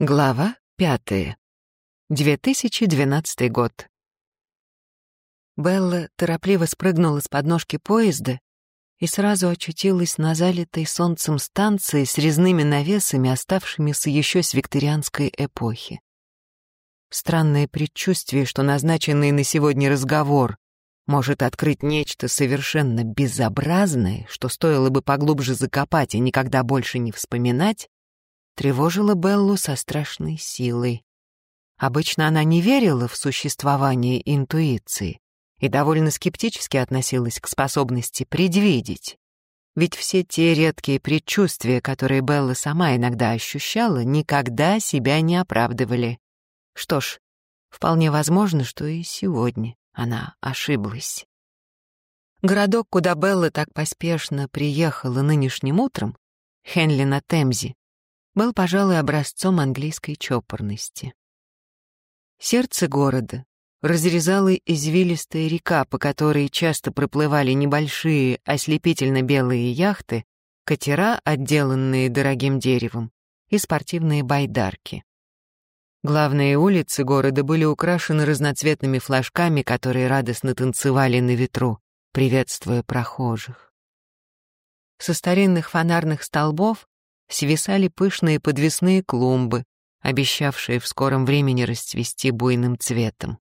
Глава пятая. 2012 год. Белла торопливо спрыгнула с подножки поезда и сразу очутилась на залитой солнцем станции с резными навесами, оставшимися еще с викторианской эпохи. Странное предчувствие, что назначенный на сегодня разговор может открыть нечто совершенно безобразное, что стоило бы поглубже закопать и никогда больше не вспоминать, тревожила Беллу со страшной силой. Обычно она не верила в существование интуиции и довольно скептически относилась к способности предвидеть. Ведь все те редкие предчувствия, которые Белла сама иногда ощущала, никогда себя не оправдывали. Что ж, вполне возможно, что и сегодня она ошиблась. Городок, куда Белла так поспешно приехала нынешним утром, Хенли на Темзе, был, пожалуй, образцом английской чопорности. Сердце города разрезала извилистая река, по которой часто проплывали небольшие ослепительно-белые яхты, катера, отделанные дорогим деревом, и спортивные байдарки. Главные улицы города были украшены разноцветными флажками, которые радостно танцевали на ветру, приветствуя прохожих. Со старинных фонарных столбов свисали пышные подвесные клумбы, обещавшие в скором времени расцвести буйным цветом.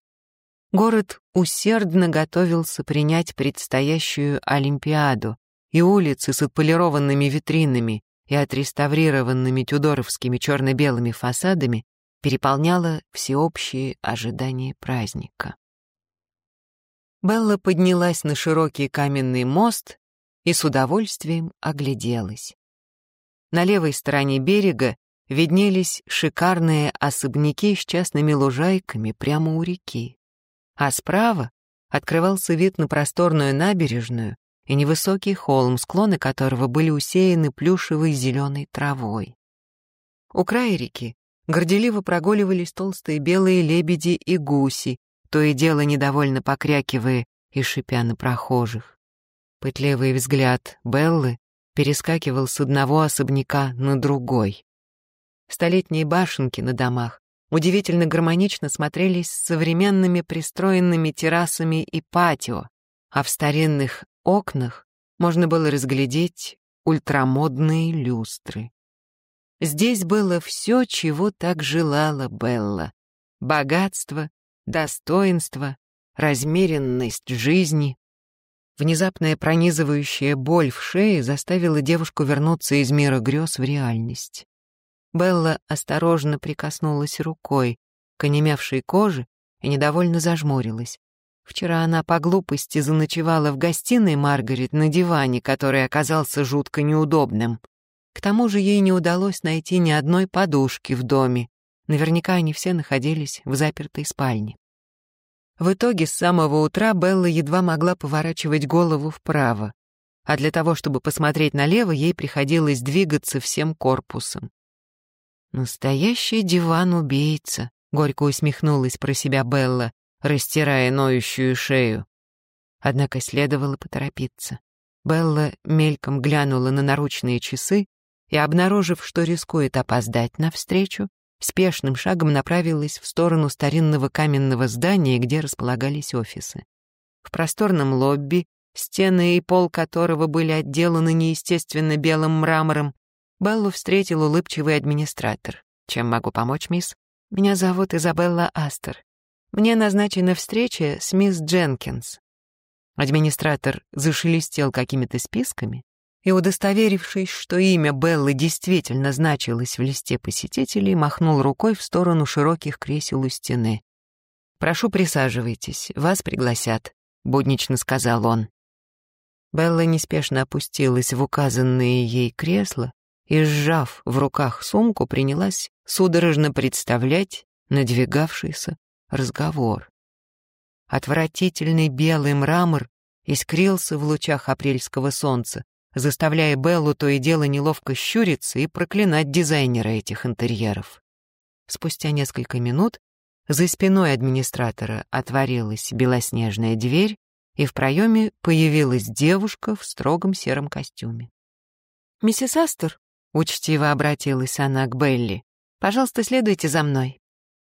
Город усердно готовился принять предстоящую Олимпиаду, и улицы с отполированными витринами и отреставрированными тюдоровскими черно-белыми фасадами переполняло всеобщие ожидания праздника. Белла поднялась на широкий каменный мост и с удовольствием огляделась. На левой стороне берега виднелись шикарные особняки с частными лужайками прямо у реки. А справа открывался вид на просторную набережную и невысокий холм, склоны которого были усеяны плюшевой зеленой травой. У края реки горделиво прогуливались толстые белые лебеди и гуси, то и дело недовольно покрякивая и шипя на прохожих. Пытливый взгляд Беллы перескакивал с одного особняка на другой. Столетние башенки на домах удивительно гармонично смотрелись с современными пристроенными террасами и патио, а в старинных окнах можно было разглядеть ультрамодные люстры. Здесь было все, чего так желала Белла. Богатство, достоинство, размеренность жизни, Внезапная пронизывающая боль в шее заставила девушку вернуться из мира грез в реальность. Белла осторожно прикоснулась рукой к онемевшей коже и недовольно зажмурилась. Вчера она по глупости заночевала в гостиной Маргарет на диване, который оказался жутко неудобным. К тому же ей не удалось найти ни одной подушки в доме. Наверняка они все находились в запертой спальне. В итоге с самого утра Белла едва могла поворачивать голову вправо, а для того, чтобы посмотреть налево, ей приходилось двигаться всем корпусом. «Настоящий диван-убийца», — горько усмехнулась про себя Белла, растирая ноющую шею. Однако следовало поторопиться. Белла мельком глянула на наручные часы и, обнаружив, что рискует опоздать навстречу, спешным шагом направилась в сторону старинного каменного здания, где располагались офисы. В просторном лобби, стены и пол которого были отделаны неестественно белым мрамором, Беллу встретил улыбчивый администратор. «Чем могу помочь, мисс?» «Меня зовут Изабелла Астер. Мне назначена встреча с мисс Дженкинс». Администратор зашелестел какими-то списками, и, удостоверившись, что имя Беллы действительно значилось в листе посетителей, махнул рукой в сторону широких кресел у стены. «Прошу, присаживайтесь, вас пригласят», — буднично сказал он. Белла неспешно опустилась в указанные ей кресла и, сжав в руках сумку, принялась судорожно представлять надвигавшийся разговор. Отвратительный белый мрамор искрился в лучах апрельского солнца, заставляя Беллу то и дело неловко щуриться и проклинать дизайнера этих интерьеров. Спустя несколько минут за спиной администратора отворилась белоснежная дверь, и в проеме появилась девушка в строгом сером костюме. «Миссис Астер», — учтиво обратилась она к Белли, Пожалуйста, следуйте за мной».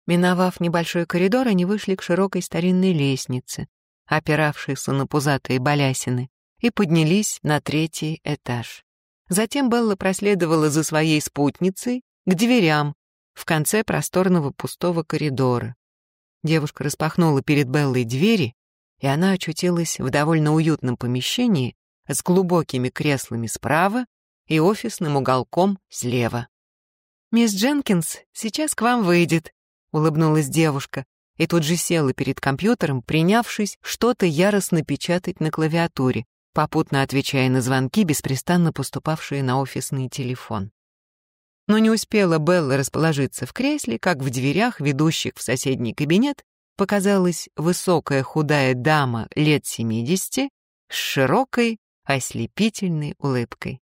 Миновав небольшой коридор, они вышли к широкой старинной лестнице, опиравшейся на пузатые балясины, и поднялись на третий этаж. Затем Белла проследовала за своей спутницей к дверям в конце просторного пустого коридора. Девушка распахнула перед Беллой двери, и она очутилась в довольно уютном помещении с глубокими креслами справа и офисным уголком слева. «Мисс Дженкинс сейчас к вам выйдет», — улыбнулась девушка, и тут же села перед компьютером, принявшись что-то яростно печатать на клавиатуре, попутно отвечая на звонки, беспрестанно поступавшие на офисный телефон. Но не успела Белла расположиться в кресле, как в дверях, ведущих в соседний кабинет, показалась высокая худая дама лет 70 с широкой, ослепительной улыбкой.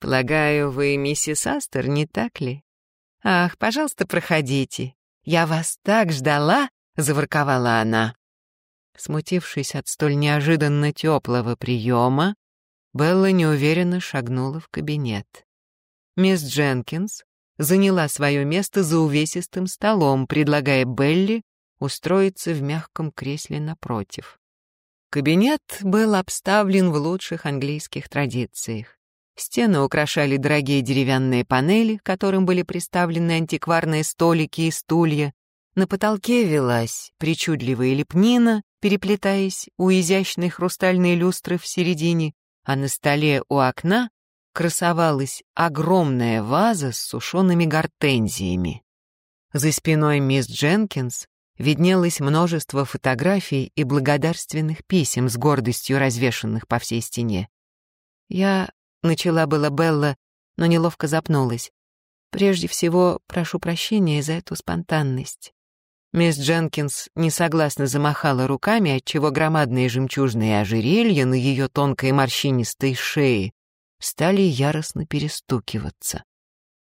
«Полагаю, вы миссис Астер, не так ли? Ах, пожалуйста, проходите. Я вас так ждала!» — заворковала она. Смутившись от столь неожиданно теплого приема, Белла неуверенно шагнула в кабинет. Мисс Дженкинс заняла свое место за увесистым столом, предлагая Белли устроиться в мягком кресле напротив. Кабинет был обставлен в лучших английских традициях. Стены украшали дорогие деревянные панели, к которым были приставлены антикварные столики и стулья. На потолке велась причудливая лепнина, переплетаясь у изящной хрустальной люстры в середине, а на столе у окна красовалась огромная ваза с сушеными гортензиями. За спиной мисс Дженкинс виднелось множество фотографий и благодарственных писем с гордостью развешанных по всей стене. Я Начала была Белла, но неловко запнулась. Прежде всего, прошу прощения за эту спонтанность. Мисс Дженкинс несогласно замахала руками, отчего громадные жемчужные ожерелья на ее тонкой морщинистой шее стали яростно перестукиваться.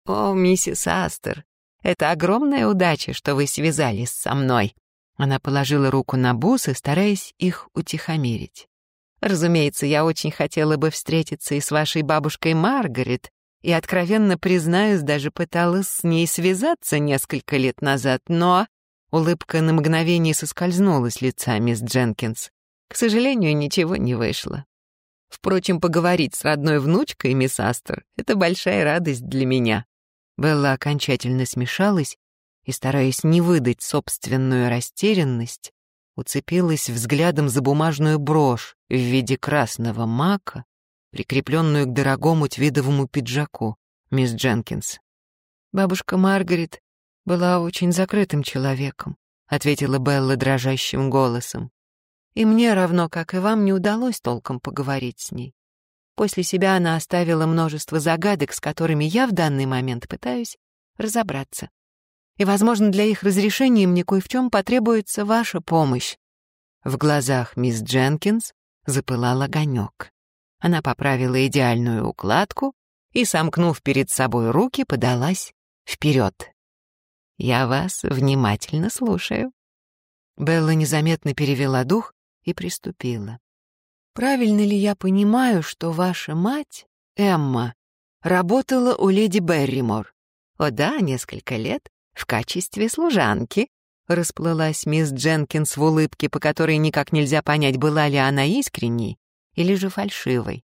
«О, миссис Астер, это огромная удача, что вы связались со мной». Она положила руку на бусы, стараясь их утихомирить. Разумеется, я очень хотела бы встретиться и с вашей бабушкой Маргарет, и, откровенно признаюсь, даже пыталась с ней связаться несколько лет назад, но... Улыбка на мгновение соскользнула с лица мисс Дженкинс. К сожалению, ничего не вышло. Впрочем, поговорить с родной внучкой, мисс Астер, — это большая радость для меня. Белла окончательно смешалась и, стараясь не выдать собственную растерянность, уцепилась взглядом за бумажную брошь в виде красного мака, прикрепленную к дорогому твидовому пиджаку, мисс Дженкинс. «Бабушка Маргарет была очень закрытым человеком», ответила Белла дрожащим голосом. «И мне, равно как и вам, не удалось толком поговорить с ней. После себя она оставила множество загадок, с которыми я в данный момент пытаюсь разобраться и, возможно, для их разрешения мне кое в чем потребуется ваша помощь». В глазах мисс Дженкинс запылал огонек. Она поправила идеальную укладку и, сомкнув перед собой руки, подалась вперед. «Я вас внимательно слушаю». Белла незаметно перевела дух и приступила. «Правильно ли я понимаю, что ваша мать, Эмма, работала у леди Берримор?» «О да, несколько лет в качестве служанки», — расплылась мисс Дженкинс в улыбке, по которой никак нельзя понять, была ли она искренней или же фальшивой.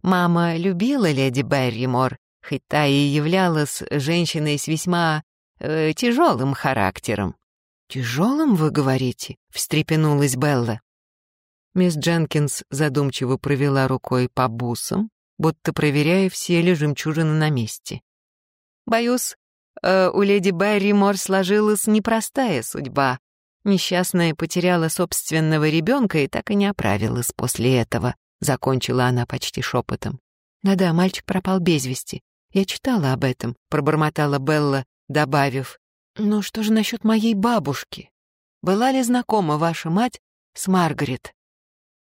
Мама любила леди Берримор, хоть та и являлась женщиной с весьма э, тяжелым характером. «Тяжелым, вы говорите?» — встрепенулась Белла. Мисс Дженкинс задумчиво провела рукой по бусам, будто проверяя, все ли жемчужины на месте. «Боюсь, э, у леди Барримор сложилась непростая судьба. Несчастная потеряла собственного ребенка и так и не оправилась после этого, закончила она почти шепотом. Да-да, мальчик пропал без вести. Я читала об этом, пробормотала Белла, добавив. Ну что же насчет моей бабушки? Была ли знакома ваша мать с Маргарет?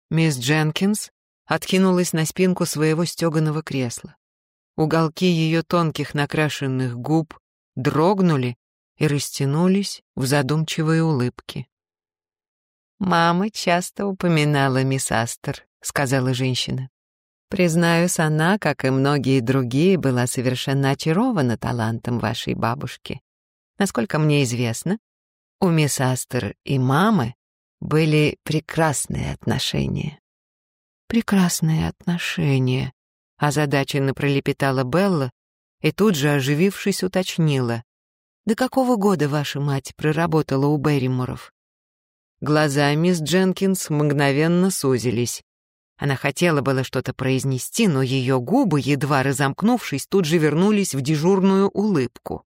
Мисс Дженкинс откинулась на спинку своего стеганого кресла. Уголки ее тонких накрашенных губ дрогнули и растянулись в задумчивые улыбки. «Мама часто упоминала мисс Астер», — сказала женщина. Признаюсь, она, как и многие другие, была совершенно очарована талантом вашей бабушки. Насколько мне известно, у мисс Астер и мамы были прекрасные отношения. Прекрасные отношения, озадаченно пролепетала Белла и тут же, оживившись, уточнила. «До какого года ваша мать проработала у Берриморов?» Глаза мисс Дженкинс мгновенно сузились. Она хотела было что-то произнести, но ее губы, едва разомкнувшись, тут же вернулись в дежурную улыбку.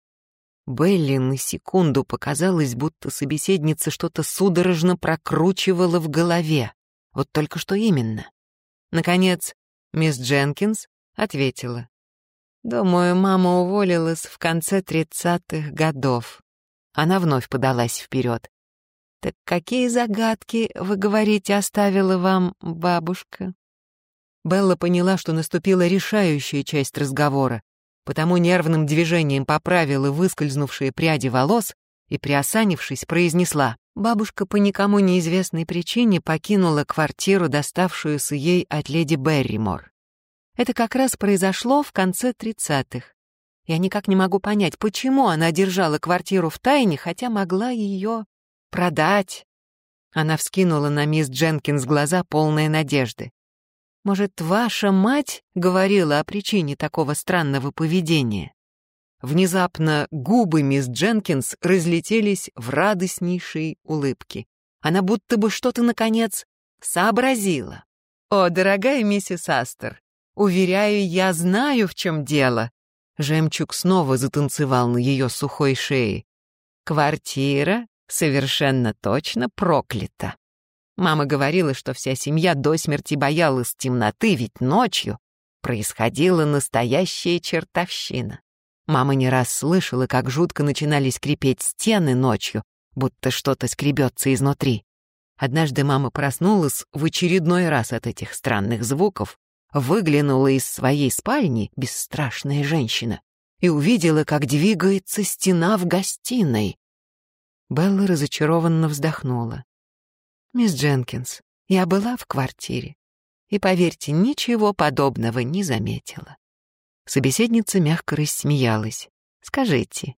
Белли на секунду показалось, будто собеседница что-то судорожно прокручивала в голове. Вот только что именно. Наконец, мисс Дженкинс ответила. «Думаю, мама уволилась в конце тридцатых годов». Она вновь подалась вперед. «Так какие загадки, вы говорите, оставила вам бабушка?» Белла поняла, что наступила решающая часть разговора, потому нервным движением поправила выскользнувшие пряди волос и, приосанившись, произнесла. Бабушка по никому неизвестной причине покинула квартиру, доставшуюся ей от леди Берримор. Это как раз произошло в конце тридцатых. Я никак не могу понять, почему она держала квартиру в тайне, хотя могла ее Продать. Она вскинула на мисс Дженкинс глаза, полные надежды. Может, ваша мать говорила о причине такого странного поведения? Внезапно губы мисс Дженкинс разлетелись в радостнейшей улыбке. Она будто бы что-то, наконец, сообразила. «О, дорогая миссис Астер, уверяю, я знаю, в чем дело». Жемчуг снова затанцевал на ее сухой шее. «Квартира совершенно точно проклята. Мама говорила, что вся семья до смерти боялась темноты, ведь ночью происходила настоящая чертовщина. Мама не раз слышала, как жутко начинали скрипеть стены ночью, будто что-то скребется изнутри. Однажды мама проснулась в очередной раз от этих странных звуков, выглянула из своей спальни, бесстрашная женщина, и увидела, как двигается стена в гостиной. Белла разочарованно вздохнула. «Мисс Дженкинс, я была в квартире и, поверьте, ничего подобного не заметила». Собеседница мягко рассмеялась. «Скажите,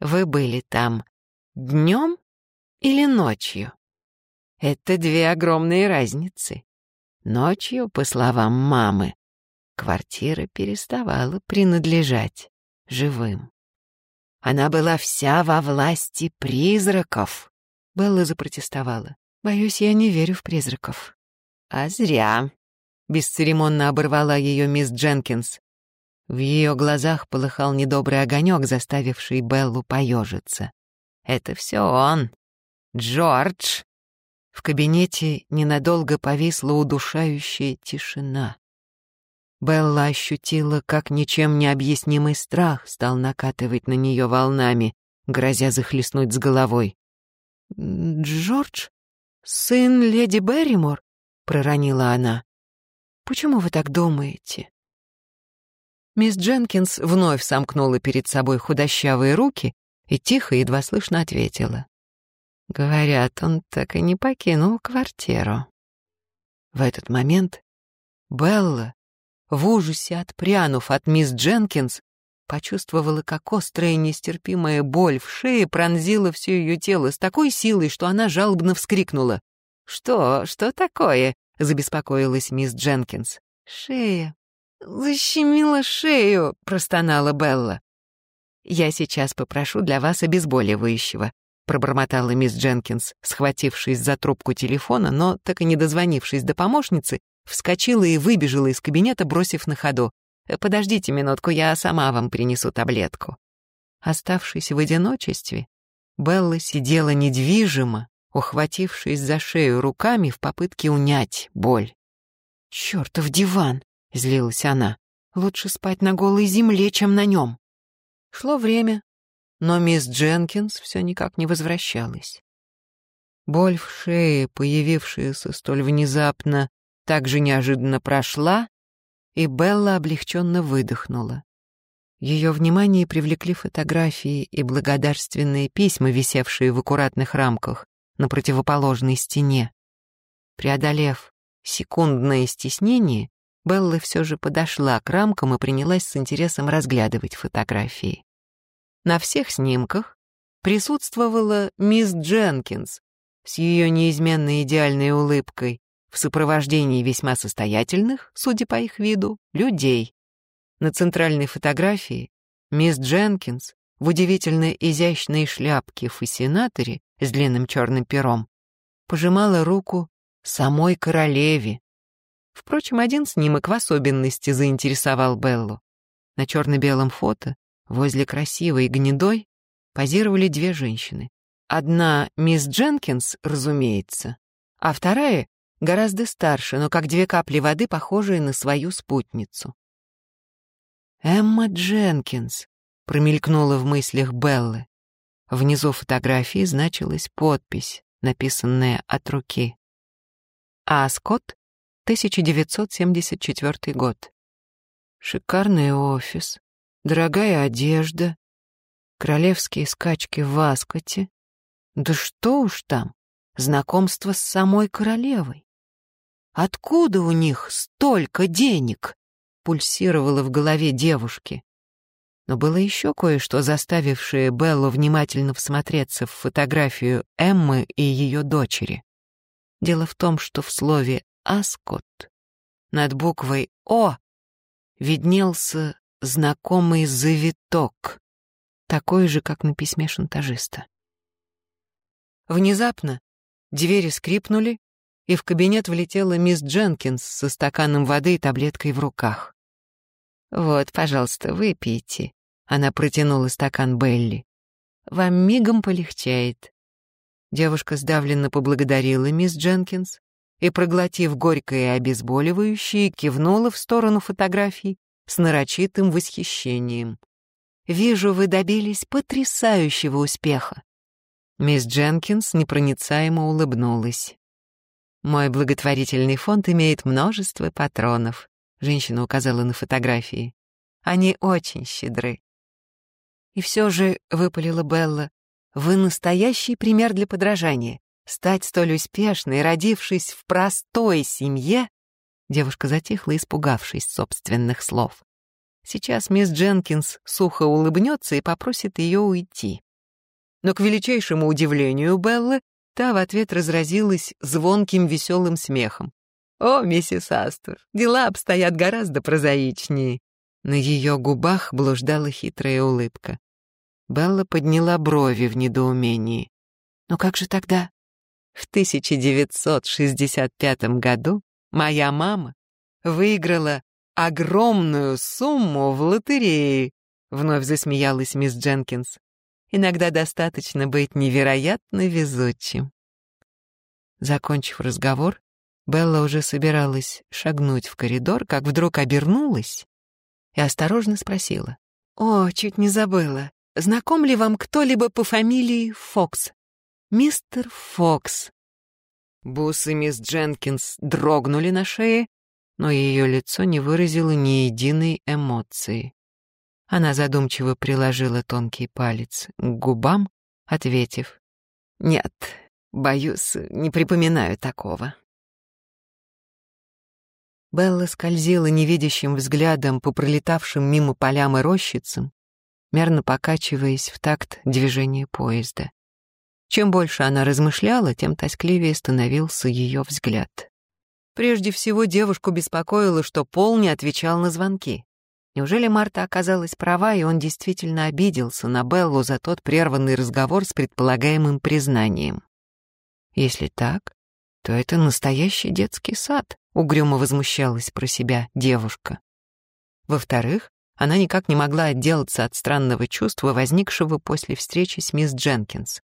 вы были там днем или ночью?» Это две огромные разницы. Ночью, по словам мамы, квартира переставала принадлежать живым. Она была вся во власти призраков. Белла запротестовала. Боюсь, я не верю в призраков. А зря. Бесцеремонно оборвала ее мисс Дженкинс. В ее глазах полыхал недобрый огонек, заставивший Беллу поежиться. Это все он. Джордж. В кабинете ненадолго повисла удушающая тишина. Белла ощутила, как ничем не объяснимый страх стал накатывать на нее волнами, грозя захлестнуть с головой. «Джордж? Сын леди Берримор?» — проронила она. «Почему вы так думаете?» Мисс Дженкинс вновь сомкнула перед собой худощавые руки и тихо, едва слышно ответила. «Говорят, он так и не покинул квартиру». В этот момент Белла, в ужасе отпрянув от мисс Дженкинс, почувствовала, как острая нестерпимая боль в шее пронзила все ее тело с такой силой, что она жалобно вскрикнула. «Что? Что такое?» — забеспокоилась мисс Дженкинс. «Шея. Защемила шею», — простонала Белла. «Я сейчас попрошу для вас обезболивающего», — пробормотала мисс Дженкинс, схватившись за трубку телефона, но, так и не дозвонившись до помощницы, Вскочила и выбежала из кабинета, бросив на ходу. «Э, «Подождите минутку, я сама вам принесу таблетку». Оставшись в одиночестве, Белла сидела недвижимо, ухватившись за шею руками в попытке унять боль. «Чёртов диван!» — злилась она. «Лучше спать на голой земле, чем на нем». Шло время, но мисс Дженкинс все никак не возвращалась. Боль в шее, появившаяся столь внезапно, также неожиданно прошла, и Белла облегченно выдохнула. Ее внимание привлекли фотографии и благодарственные письма, висевшие в аккуратных рамках на противоположной стене. Преодолев секундное стеснение, Белла все же подошла к рамкам и принялась с интересом разглядывать фотографии. На всех снимках присутствовала мисс Дженкинс с ее неизменно идеальной улыбкой в сопровождении весьма состоятельных, судя по их виду, людей. На центральной фотографии мисс Дженкинс в удивительно изящной шляпке фасинаторе с длинным черным пером пожимала руку самой королеве. Впрочем, один снимок в особенности заинтересовал Беллу. На черно-белом фото возле красивой гнедой позировали две женщины. Одна мисс Дженкинс, разумеется, а вторая гораздо старше, но как две капли воды, похожие на свою спутницу. Эмма Дженкинс промелькнула в мыслях Беллы. Внизу фотографии значилась подпись, написанная от руки. А. Скотт, 1974 год. Шикарный офис, дорогая одежда, королевские скачки в Аскоте. Да что уж там, знакомство с самой королевой. Откуда у них столько денег? Пульсировало в голове девушки. Но было еще кое-что, заставившее Беллу внимательно всмотреться в фотографию Эммы и ее дочери. Дело в том, что в слове «Аскот» над буквой «О» виднелся знакомый завиток, такой же, как на письме шантажиста. Внезапно двери скрипнули, и в кабинет влетела мисс Дженкинс со стаканом воды и таблеткой в руках. «Вот, пожалуйста, выпейте», — она протянула стакан Белли. «Вам мигом полегчает». Девушка сдавленно поблагодарила мисс Дженкинс и, проглотив горькое обезболивающее, кивнула в сторону фотографий с нарочитым восхищением. «Вижу, вы добились потрясающего успеха». Мисс Дженкинс непроницаемо улыбнулась. «Мой благотворительный фонд имеет множество патронов», — женщина указала на фотографии. «Они очень щедры». «И все же», — выпалила Белла, — «вы настоящий пример для подражания. Стать столь успешной, родившись в простой семье...» Девушка затихла, испугавшись собственных слов. Сейчас мисс Дженкинс сухо улыбнется и попросит ее уйти. Но к величайшему удивлению Беллы Та в ответ разразилась звонким веселым смехом. «О, миссис Астер, дела обстоят гораздо прозаичнее». На ее губах блуждала хитрая улыбка. Белла подняла брови в недоумении. «Но как же тогда?» В 1965 году моя мама выиграла огромную сумму в лотерее, вновь засмеялась мисс Дженкинс. Иногда достаточно быть невероятно везучим. Закончив разговор, Белла уже собиралась шагнуть в коридор, как вдруг обернулась и осторожно спросила. «О, чуть не забыла. Знаком ли вам кто-либо по фамилии Фокс?» «Мистер Фокс». Бусы мисс Дженкинс дрогнули на шее, но ее лицо не выразило ни единой эмоции. Она задумчиво приложила тонкий палец к губам, ответив, «Нет, боюсь, не припоминаю такого». Белла скользила невидящим взглядом по пролетавшим мимо полям и рощицам, мерно покачиваясь в такт движения поезда. Чем больше она размышляла, тем тоскливее становился ее взгляд. Прежде всего девушку беспокоило, что Пол не отвечал на звонки. Неужели Марта оказалась права, и он действительно обиделся на Беллу за тот прерванный разговор с предполагаемым признанием? Если так, то это настоящий детский сад, угрюмо возмущалась про себя девушка. Во-вторых, она никак не могла отделаться от странного чувства, возникшего после встречи с мисс Дженкинс.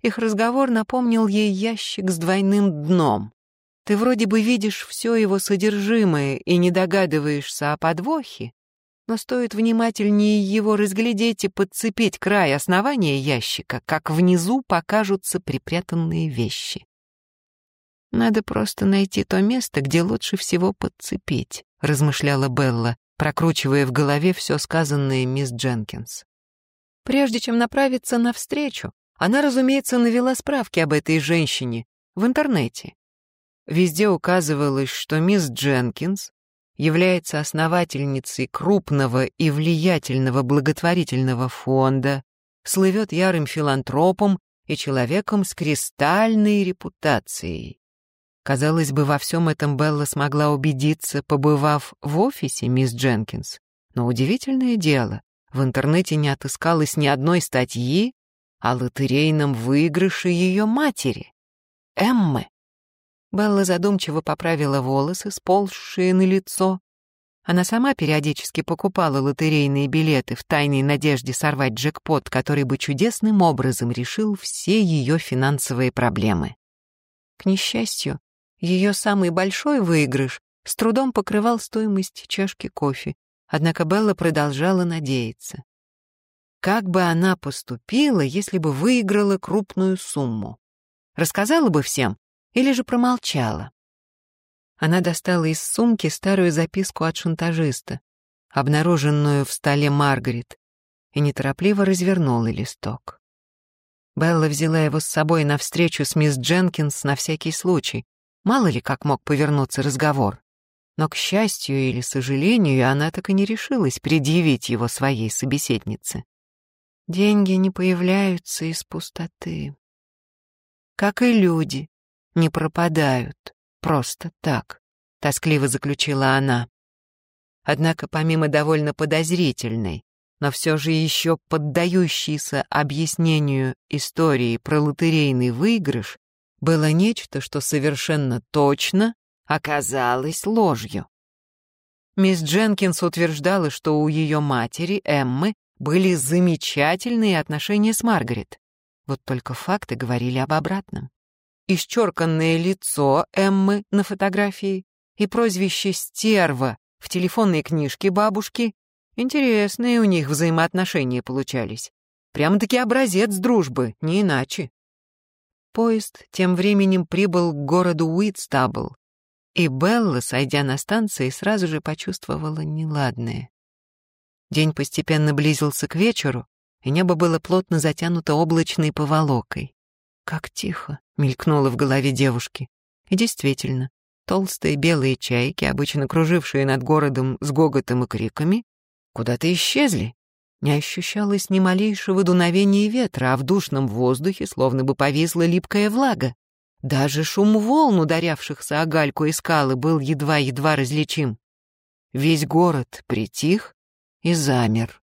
Их разговор напомнил ей ящик с двойным дном. Ты вроде бы видишь все его содержимое и не догадываешься о подвохе, но стоит внимательнее его разглядеть и подцепить край основания ящика, как внизу покажутся припрятанные вещи. «Надо просто найти то место, где лучше всего подцепить», — размышляла Белла, прокручивая в голове все сказанное мисс Дженкинс. Прежде чем направиться навстречу, она, разумеется, навела справки об этой женщине в интернете. Везде указывалось, что мисс Дженкинс является основательницей крупного и влиятельного благотворительного фонда, слывет ярым филантропом и человеком с кристальной репутацией. Казалось бы, во всем этом Белла смогла убедиться, побывав в офисе мисс Дженкинс. Но удивительное дело, в интернете не отыскалось ни одной статьи о лотерейном выигрыше ее матери, Эммы. Белла задумчиво поправила волосы, сползшие на лицо. Она сама периодически покупала лотерейные билеты в тайной надежде сорвать джекпот, который бы чудесным образом решил все ее финансовые проблемы. К несчастью, ее самый большой выигрыш с трудом покрывал стоимость чашки кофе, однако Белла продолжала надеяться. Как бы она поступила, если бы выиграла крупную сумму? Рассказала бы всем или же промолчала? Она достала из сумки старую записку от шантажиста, обнаруженную в столе Маргарет, и неторопливо развернула листок. Белла взяла его с собой на встречу с мисс Дженкинс на всякий случай, Мало ли, как мог повернуться разговор. Но, к счастью или сожалению, она так и не решилась предъявить его своей собеседнице. Деньги не появляются из пустоты. Как и люди не пропадают просто так, тоскливо заключила она. Однако помимо довольно подозрительной, но все же еще поддающейся объяснению истории про лотерейный выигрыш, было нечто, что совершенно точно оказалось ложью. Мисс Дженкинс утверждала, что у ее матери, Эммы, были замечательные отношения с Маргарет. Вот только факты говорили об обратном. Исчерканное лицо Эммы на фотографии и прозвище «Стерва» в телефонной книжке бабушки Интересные у них взаимоотношения получались. Прямо-таки образец дружбы, не иначе. Поезд тем временем прибыл к городу Уитстабл, и Белла, сойдя на станции, сразу же почувствовала неладное. День постепенно близился к вечеру, и небо было плотно затянуто облачной поволокой. «Как тихо!» — мелькнуло в голове девушки. И действительно, толстые белые чайки, обычно кружившие над городом с гоготом и криками, куда-то исчезли, не ощущалось ни малейшего дуновения ветра, а в душном воздухе словно бы повисла липкая влага. Даже шум волн, ударявшихся о гальку и скалы, был едва-едва различим. Весь город притих и замер.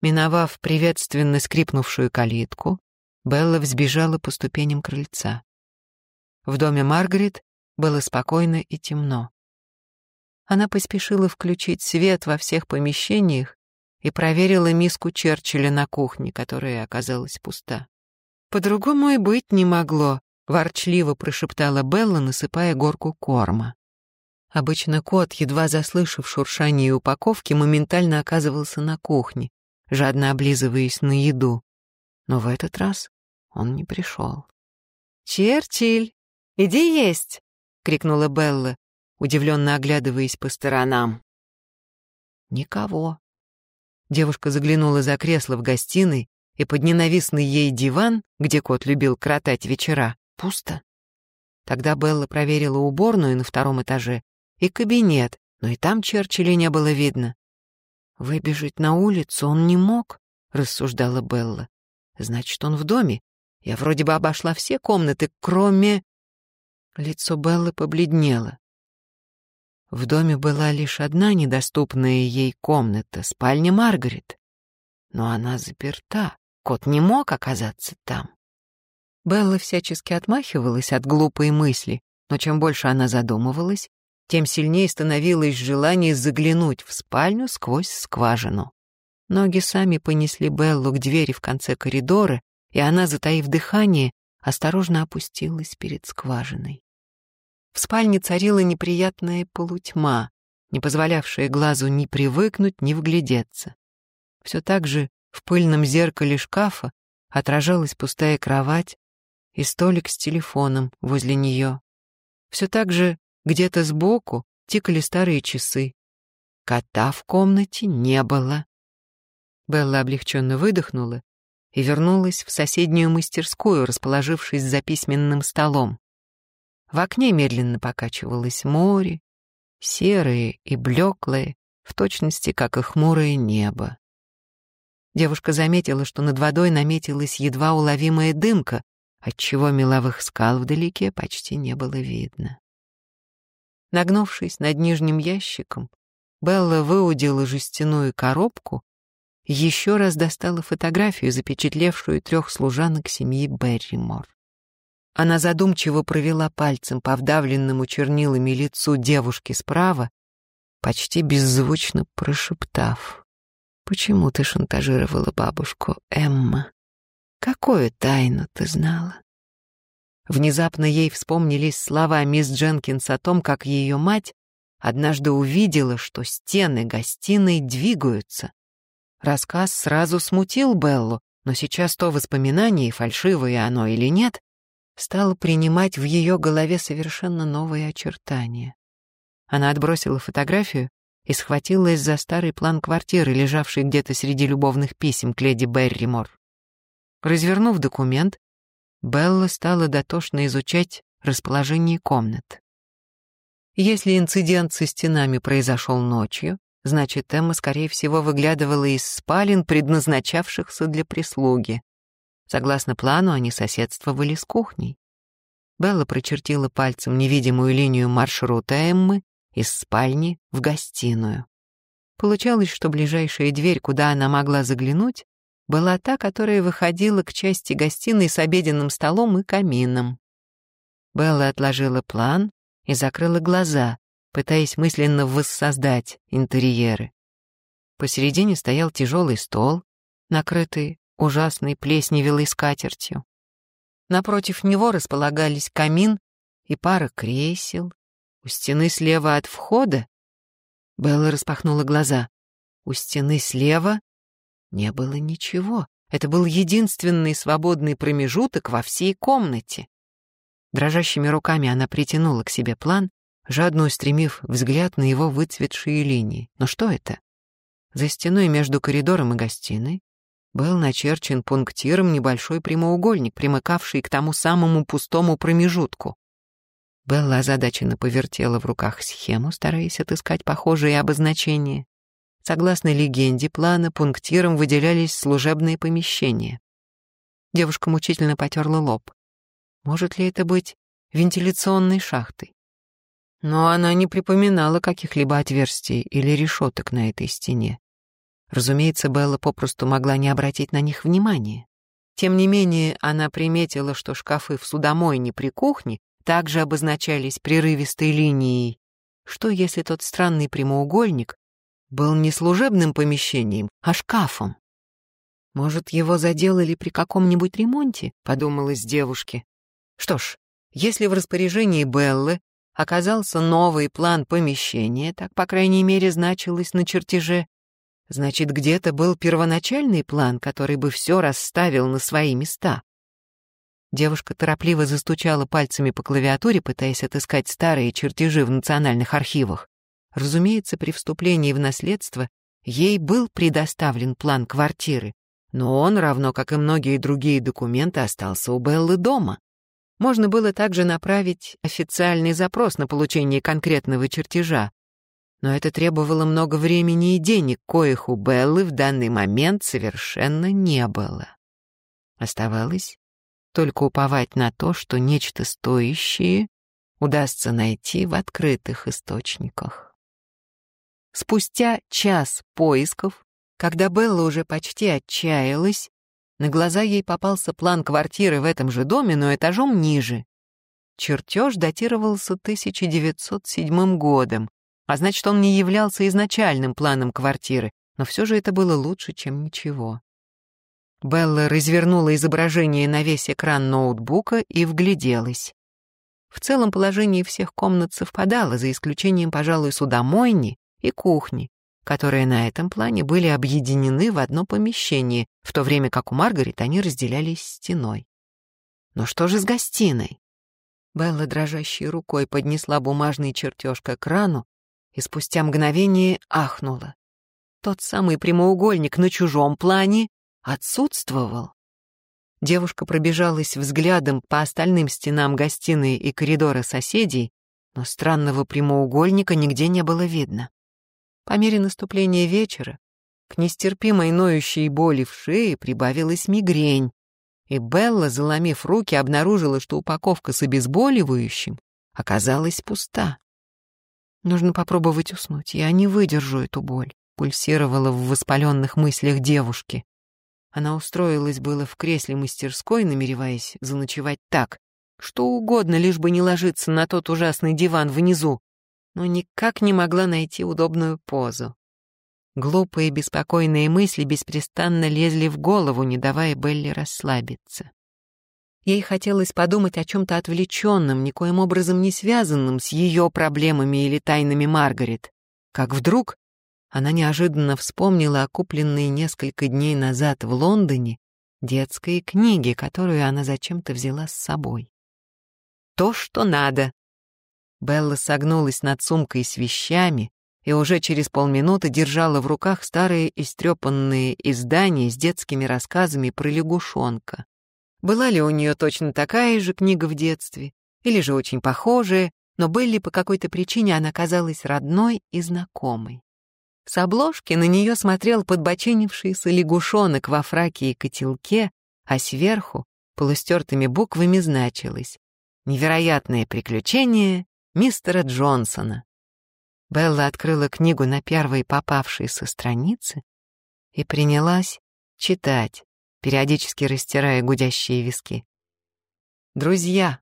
Миновав приветственно скрипнувшую калитку, Белла взбежала по ступеням крыльца. В доме Маргарет было спокойно и темно. Она поспешила включить свет во всех помещениях и проверила миску Черчилля на кухне, которая оказалась пуста. «По-другому и быть не могло», — ворчливо прошептала Белла, насыпая горку корма. Обычно кот, едва заслышав шуршание упаковки, моментально оказывался на кухне, жадно облизываясь на еду. Но в этот раз он не пришел. «Черчилль, иди есть!» — крикнула Белла, удивленно оглядываясь по сторонам. Никого. Девушка заглянула за кресло в гостиной, и под ненавистный ей диван, где кот любил кротать вечера, пусто. Тогда Белла проверила уборную на втором этаже и кабинет, но и там Черчилля не было видно. «Выбежать на улицу он не мог», — рассуждала Белла. «Значит, он в доме. Я вроде бы обошла все комнаты, кроме...» Лицо Беллы побледнело. В доме была лишь одна недоступная ей комната — спальня Маргарет. Но она заперта, кот не мог оказаться там. Белла всячески отмахивалась от глупой мысли, но чем больше она задумывалась, тем сильнее становилось желание заглянуть в спальню сквозь скважину. Ноги сами понесли Беллу к двери в конце коридора, и она, затаив дыхание, осторожно опустилась перед скважиной. В спальне царила неприятная полутьма, не позволявшая глазу ни привыкнуть, ни вглядеться. Все так же в пыльном зеркале шкафа отражалась пустая кровать и столик с телефоном возле нее. Все так же где-то сбоку тикали старые часы. Кота в комнате не было. Белла облегченно выдохнула и вернулась в соседнюю мастерскую, расположившись за письменным столом. В окне медленно покачивалось море, серые и блеклые, в точности, как и хмурое небо. Девушка заметила, что над водой наметилась едва уловимая дымка, отчего меловых скал вдалеке почти не было видно. Нагнувшись над нижним ящиком, Белла выудила жестяную коробку еще раз достала фотографию, запечатлевшую трех служанок семьи Берримор. Она задумчиво провела пальцем по вдавленному чернилами лицу девушки справа, почти беззвучно прошептав. «Почему ты шантажировала бабушку, Эмма? Какую тайну ты знала?» Внезапно ей вспомнились слова мисс Дженкинс о том, как ее мать однажды увидела, что стены гостиной двигаются. Рассказ сразу смутил Беллу, но сейчас то воспоминание, фальшивое оно или нет, стало принимать в ее голове совершенно новые очертания. Она отбросила фотографию и схватилась за старый план квартиры, лежавший где-то среди любовных писем к леди Берримор. Развернув документ, Белла стала дотошно изучать расположение комнат. Если инцидент со стенами произошел ночью, значит, Эмма, скорее всего, выглядывала из спален, предназначавшихся для прислуги. Согласно плану, они соседствовали с кухней. Белла прочертила пальцем невидимую линию маршрута Эммы из спальни в гостиную. Получалось, что ближайшая дверь, куда она могла заглянуть, была та, которая выходила к части гостиной с обеденным столом и камином. Белла отложила план и закрыла глаза, пытаясь мысленно воссоздать интерьеры. Посередине стоял тяжелый стол, накрытый ужасной плесневелой скатертью. Напротив него располагались камин и пара кресел. У стены слева от входа Белла распахнула глаза. У стены слева не было ничего. Это был единственный свободный промежуток во всей комнате. Дрожащими руками она притянула к себе план, жадно устремив взгляд на его выцветшие линии. Но что это? За стеной между коридором и гостиной был начерчен пунктиром небольшой прямоугольник, примыкавший к тому самому пустому промежутку. Белла озадаченно повертела в руках схему, стараясь отыскать похожие обозначения. Согласно легенде плана, пунктиром выделялись служебные помещения. Девушка мучительно потерла лоб. Может ли это быть вентиляционной шахтой? Но она не припоминала каких-либо отверстий или решеток на этой стене. Разумеется, Белла попросту могла не обратить на них внимания. Тем не менее, она приметила, что шкафы в судомойне при кухне также обозначались прерывистой линией. Что если тот странный прямоугольник был не служебным помещением, а шкафом. Может, его заделали при каком-нибудь ремонте, подумалось девушке. Что ж, если в распоряжении Беллы оказался новый план помещения, так, по крайней мере, значилось на чертеже, значит, где-то был первоначальный план, который бы все расставил на свои места. Девушка торопливо застучала пальцами по клавиатуре, пытаясь отыскать старые чертежи в национальных архивах. Разумеется, при вступлении в наследство ей был предоставлен план квартиры, но он, равно как и многие другие документы, остался у Беллы дома. Можно было также направить официальный запрос на получение конкретного чертежа, но это требовало много времени и денег, коих у Беллы в данный момент совершенно не было. Оставалось только уповать на то, что нечто стоящее удастся найти в открытых источниках. Спустя час поисков, когда Белла уже почти отчаялась, на глаза ей попался план квартиры в этом же доме, но этажом ниже. Чертеж датировался 1907 годом, а значит, он не являлся изначальным планом квартиры, но все же это было лучше, чем ничего. Белла развернула изображение на весь экран ноутбука и вгляделась. В целом положение всех комнат совпадало, за исключением, пожалуй, судомойни и кухни, которые на этом плане были объединены в одно помещение, в то время как у Маргарет они разделялись стеной. Но что же с гостиной? Белла дрожащей рукой поднесла бумажный чертеж к экрану и спустя мгновение ахнула. Тот самый прямоугольник на чужом плане отсутствовал. Девушка пробежалась взглядом по остальным стенам гостиной и коридора соседей, но странного прямоугольника нигде не было видно. По мере наступления вечера к нестерпимой ноющей боли в шее прибавилась мигрень, и Белла, заломив руки, обнаружила, что упаковка с обезболивающим оказалась пуста. «Нужно попробовать уснуть, я не выдержу эту боль», пульсировала в воспаленных мыслях девушки. Она устроилась было в кресле мастерской, намереваясь заночевать так, что угодно, лишь бы не ложиться на тот ужасный диван внизу, но никак не могла найти удобную позу. Глупые беспокойные мысли беспрестанно лезли в голову, не давая Белли расслабиться. Ей хотелось подумать о чем-то отвлеченном, никоим образом не связанном с ее проблемами или тайнами Маргарет. Как вдруг она неожиданно вспомнила о купленной несколько дней назад в Лондоне детской книге, которую она зачем-то взяла с собой. То, что надо. Белла согнулась над сумкой с вещами, и уже через полминуты держала в руках старые истрепанные издания с детскими рассказами про лягушонка. Была ли у нее точно такая же книга в детстве, или же очень похожая, но Белли по какой-то причине она казалась родной и знакомой. С обложки на нее смотрел подбоченившийся лягушонок во фраке и котелке, а сверху полустертыми буквами значилось «Невероятное приключение мистера Джонсона». Белла открыла книгу на первой попавшейся странице и принялась читать, периодически растирая гудящие виски. Друзья,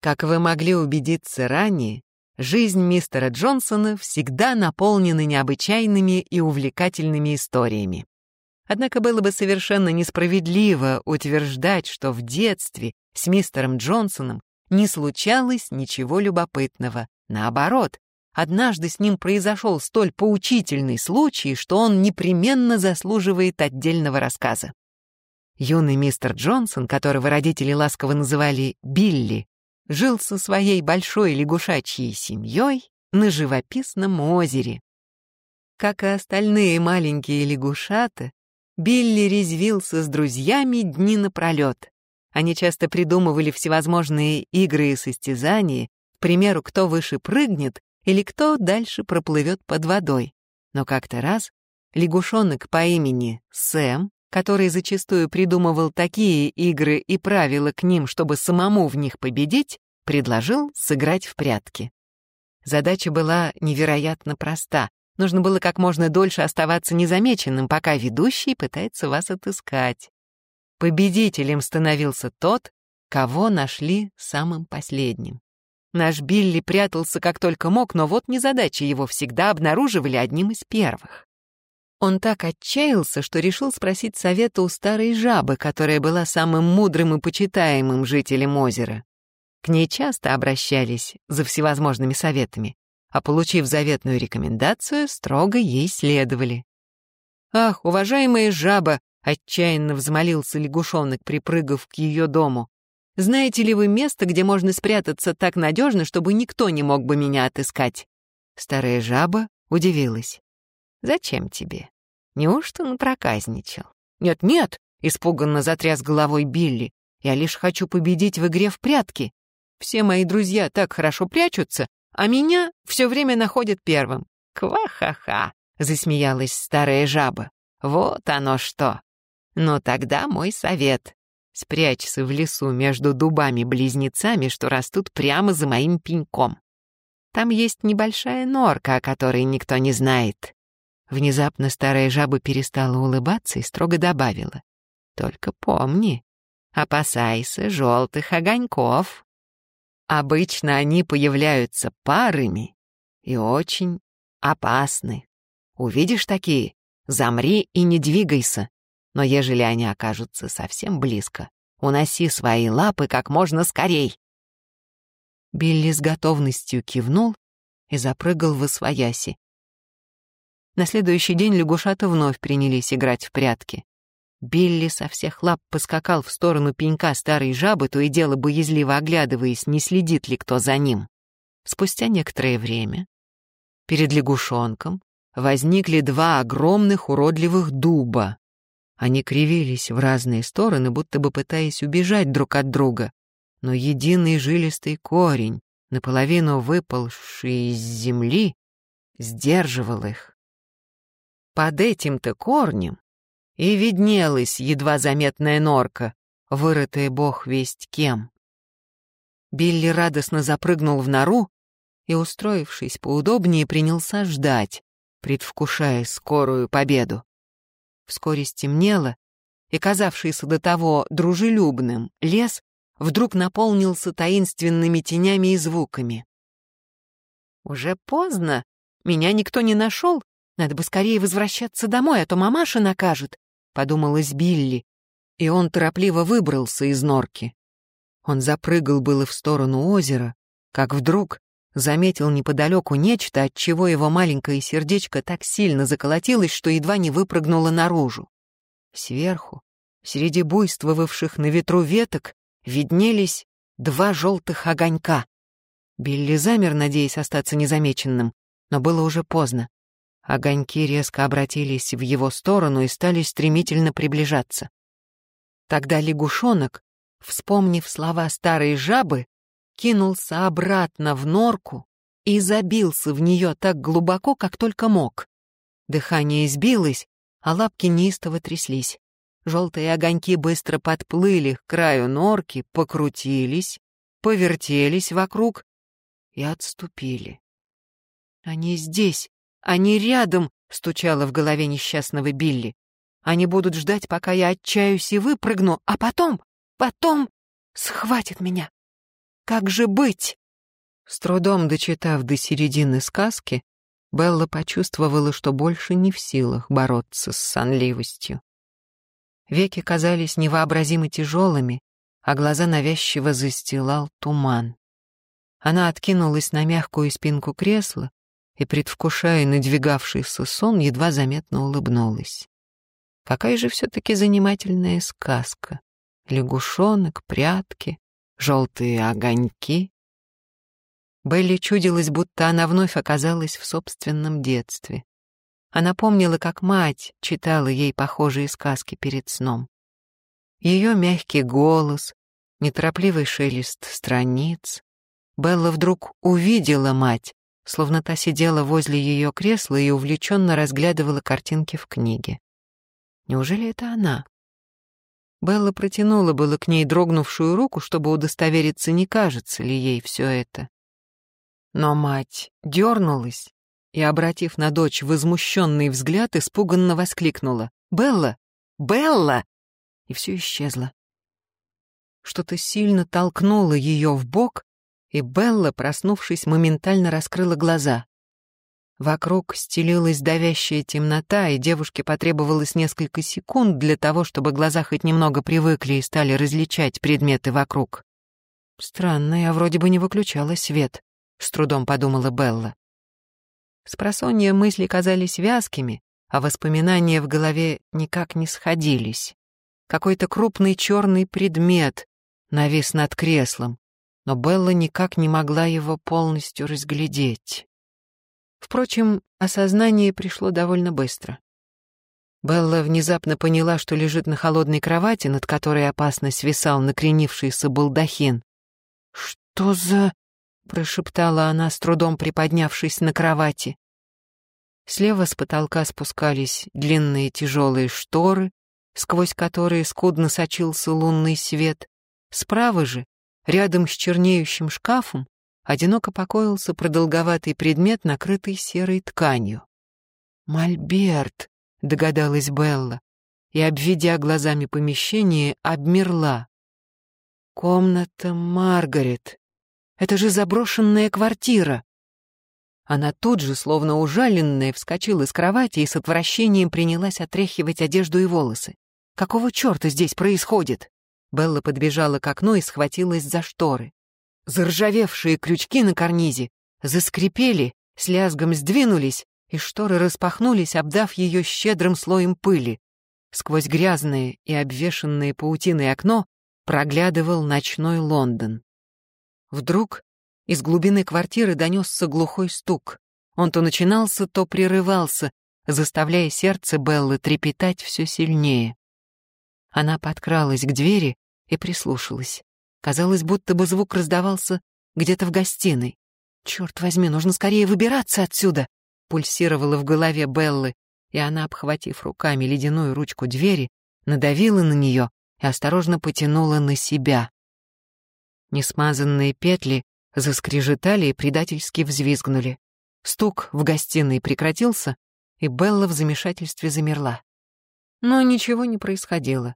как вы могли убедиться ранее, жизнь мистера Джонсона всегда наполнена необычайными и увлекательными историями. Однако было бы совершенно несправедливо утверждать, что в детстве с мистером Джонсоном не случалось ничего любопытного. Наоборот, Однажды с ним произошел столь поучительный случай, что он непременно заслуживает отдельного рассказа. Юный мистер Джонсон, которого родители ласково называли Билли, жил со своей большой лягушачьей семьей на живописном озере. Как и остальные маленькие лягушата, Билли резвился с друзьями дни напролет. Они часто придумывали всевозможные игры и состязания, к примеру, кто выше прыгнет или кто дальше проплывет под водой. Но как-то раз лягушонок по имени Сэм, который зачастую придумывал такие игры и правила к ним, чтобы самому в них победить, предложил сыграть в прятки. Задача была невероятно проста. Нужно было как можно дольше оставаться незамеченным, пока ведущий пытается вас отыскать. Победителем становился тот, кого нашли самым последним. Наш Билли прятался как только мог, но вот незадача его всегда обнаруживали одним из первых. Он так отчаялся, что решил спросить совета у старой жабы, которая была самым мудрым и почитаемым жителем озера. К ней часто обращались за всевозможными советами, а получив заветную рекомендацию, строго ей следовали. «Ах, уважаемая жаба!» — отчаянно взмолился лягушонок, припрыгав к ее дому. Знаете ли вы место, где можно спрятаться так надежно, чтобы никто не мог бы меня отыскать?» Старая жаба удивилась. «Зачем тебе? Неужто он проказничал?» «Нет-нет», — испуганно затряс головой Билли, «я лишь хочу победить в игре в прятки. Все мои друзья так хорошо прячутся, а меня все время находят первым». «Ква-ха-ха», — засмеялась старая жаба. «Вот оно что! Ну тогда мой совет. Спрячься в лесу между дубами-близнецами, что растут прямо за моим пеньком. Там есть небольшая норка, о которой никто не знает». Внезапно старая жаба перестала улыбаться и строго добавила. «Только помни, опасайся желтых огоньков. Обычно они появляются парами и очень опасны. Увидишь такие, замри и не двигайся, но ежели они окажутся совсем близко, уноси свои лапы как можно скорей. Билли с готовностью кивнул и запрыгал в освояси. На следующий день лягушата вновь принялись играть в прятки. Билли со всех лап поскакал в сторону пенька старой жабы, то и дело боязливо оглядываясь, не следит ли кто за ним. Спустя некоторое время перед лягушонком возникли два огромных уродливых дуба, они кривились в разные стороны, будто бы пытаясь убежать друг от друга. Но единый жилистый корень наполовину выползший из земли, сдерживал их. Под этим-то корнем и виднелась едва заметная норка, вырытая бог весть кем. Билли радостно запрыгнул в нору и, устроившись поудобнее, принялся ждать, предвкушая скорую победу. Вскоре стемнело, и казавшийся до того дружелюбным лес вдруг наполнился таинственными тенями и звуками. «Уже поздно. Меня никто не нашел. Надо бы скорее возвращаться домой, а то мамаша накажет», — подумалась Билли, и он торопливо выбрался из норки. Он запрыгал было в сторону озера, как вдруг заметил неподалеку нечто, от чего его маленькое сердечко так сильно заколотилось, что едва не выпрыгнуло наружу. Сверху, среди буйствовавших на ветру веток, виднелись два желтых огонька. Билли замер, надеясь остаться незамеченным, но было уже поздно. Огоньки резко обратились в его сторону и стали стремительно приближаться. Тогда лягушонок, вспомнив слова старой жабы, кинулся обратно в норку и забился в нее так глубоко, как только мог. Дыхание сбилось, а лапки неистово тряслись. Желтые огоньки быстро подплыли к краю норки, покрутились, повертелись вокруг и отступили. «Они здесь! Они рядом!» — стучало в голове несчастного Билли. «Они будут ждать, пока я отчаюсь и выпрыгну, а потом, потом схватят меня! Как же быть?» С трудом дочитав до середины сказки, Белла почувствовала, что больше не в силах бороться с сонливостью. Веки казались невообразимо тяжелыми, а глаза навязчиво застилал туман. Она откинулась на мягкую спинку кресла и, предвкушая надвигавшийся сон, едва заметно улыбнулась. Какая же все-таки занимательная сказка. Лягушонок, прятки, желтые огоньки. Белли чудилась, будто она вновь оказалась в собственном детстве. Она помнила, как мать читала ей похожие сказки перед сном. Ее мягкий голос, неторопливый шелест страниц. Белла вдруг увидела мать, словно та сидела возле ее кресла и увлеченно разглядывала картинки в книге. Неужели это она? Белла протянула было к ней дрогнувшую руку, чтобы удостовериться, не кажется ли ей все это. Но мать дернулась и, обратив на дочь возмущенный взгляд, испуганно воскликнула «Белла! Белла!» И все исчезло. Что-то сильно толкнуло ее в бок, и Белла, проснувшись, моментально раскрыла глаза. Вокруг стелилась давящая темнота, и девушке потребовалось несколько секунд для того, чтобы глаза хоть немного привыкли и стали различать предметы вокруг. «Странно, я вроде бы не выключала свет», — с трудом подумала Белла. Спросонья мысли казались вязкими, а воспоминания в голове никак не сходились. Какой-то крупный черный предмет навис над креслом, но Белла никак не могла его полностью разглядеть. Впрочем, осознание пришло довольно быстро. Белла внезапно поняла, что лежит на холодной кровати, над которой опасно свисал накренившийся балдахин. «Что за...» — прошептала она, с трудом приподнявшись на кровати. Слева с потолка спускались длинные тяжелые шторы, сквозь которые скудно сочился лунный свет. Справа же, рядом с чернеющим шкафом, одиноко покоился продолговатый предмет, накрытый серой тканью. «Мольберт», — догадалась Белла, и, обведя глазами помещение, обмерла. «Комната Маргарет», это же заброшенная квартира. Она тут же, словно ужаленная, вскочила с кровати и с отвращением принялась отряхивать одежду и волосы. Какого черта здесь происходит? Белла подбежала к окну и схватилась за шторы. Заржавевшие крючки на карнизе заскрипели, с лязгом сдвинулись, и шторы распахнулись, обдав ее щедрым слоем пыли. Сквозь грязное и обвешанное паутиной окно проглядывал ночной Лондон. Вдруг из глубины квартиры донесся глухой стук. Он то начинался, то прерывался, заставляя сердце Беллы трепетать все сильнее. Она подкралась к двери и прислушалась. Казалось, будто бы звук раздавался где-то в гостиной. «Черт возьми, нужно скорее выбираться отсюда!» пульсировало в голове Беллы, и она, обхватив руками ледяную ручку двери, надавила на нее и осторожно потянула на себя. Несмазанные петли заскрежетали и предательски взвизгнули. Стук в гостиной прекратился, и Белла в замешательстве замерла. Но ничего не происходило.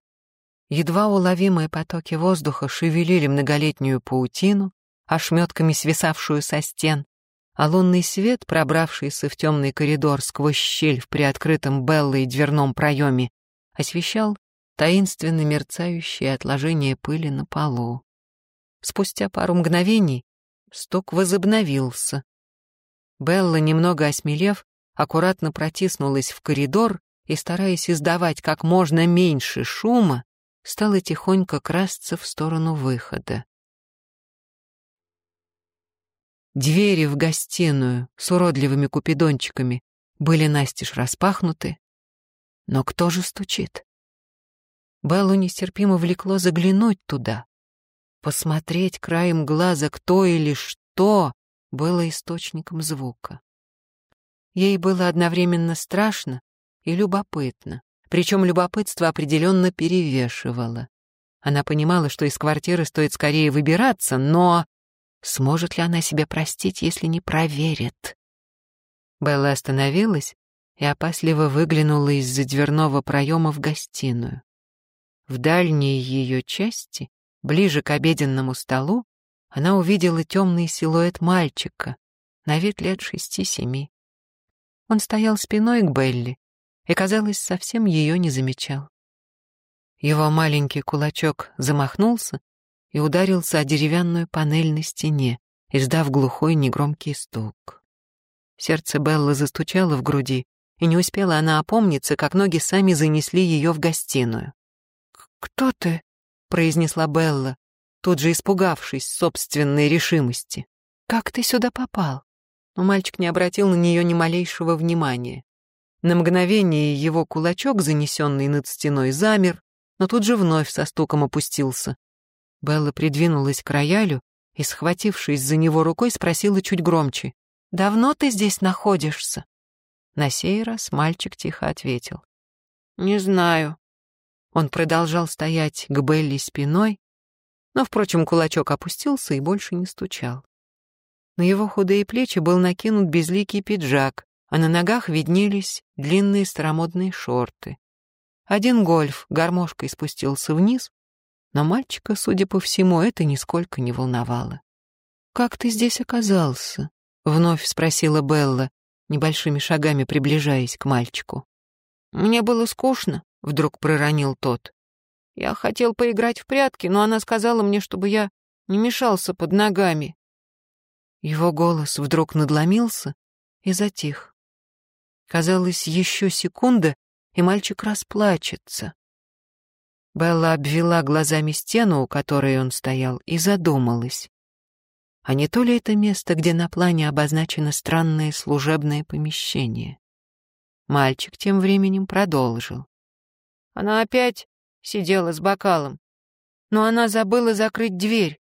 Едва уловимые потоки воздуха шевелили многолетнюю паутину, ошметками свисавшую со стен, а лунный свет, пробравшийся в темный коридор сквозь щель в приоткрытом Беллой дверном проеме, освещал таинственно мерцающее отложение пыли на полу. Спустя пару мгновений стук возобновился. Белла, немного осмелев, аккуратно протиснулась в коридор и, стараясь издавать как можно меньше шума, стала тихонько красться в сторону выхода. Двери в гостиную с уродливыми купидончиками были настежь распахнуты. Но кто же стучит? Беллу нестерпимо влекло заглянуть туда, Посмотреть краем глаза, кто или что, было источником звука. Ей было одновременно страшно и любопытно, причем любопытство определенно перевешивало. Она понимала, что из квартиры стоит скорее выбираться, но сможет ли она себя простить, если не проверит? Белла остановилась и опасливо выглянула из-за дверного проема в гостиную. В дальней ее части Ближе к обеденному столу она увидела темный силуэт мальчика, на вид лет шести-семи. Он стоял спиной к Белли и, казалось, совсем ее не замечал. Его маленький кулачок замахнулся и ударился о деревянную панель на стене, издав глухой негромкий стук. Сердце Беллы застучало в груди, и не успела она опомниться, как ноги сами занесли ее в гостиную. «Кто ты?» — произнесла Белла, тут же испугавшись собственной решимости. «Как ты сюда попал?» Но мальчик не обратил на нее ни малейшего внимания. На мгновение его кулачок, занесенный над стеной, замер, но тут же вновь со стуком опустился. Белла придвинулась к роялю и, схватившись за него рукой, спросила чуть громче. «Давно ты здесь находишься?» На сей раз мальчик тихо ответил. «Не знаю. Он продолжал стоять к Белли спиной, но, впрочем, кулачок опустился и больше не стучал. На его худые плечи был накинут безликий пиджак, а на ногах виднелись длинные старомодные шорты. Один гольф гармошкой спустился вниз, но мальчика, судя по всему, это нисколько не волновало. «Как ты здесь оказался?» — вновь спросила Белла, небольшими шагами приближаясь к мальчику. «Мне было скучно», вдруг проронил тот. Я хотел поиграть в прятки, но она сказала мне, чтобы я не мешался под ногами. Его голос вдруг надломился и затих. Казалось, еще секунда, и мальчик расплачется. Белла обвела глазами стену, у которой он стоял, и задумалась. А не то ли это место, где на плане обозначено странное служебное помещение? Мальчик тем временем продолжил. Она опять сидела с бокалом. Но она забыла закрыть дверь.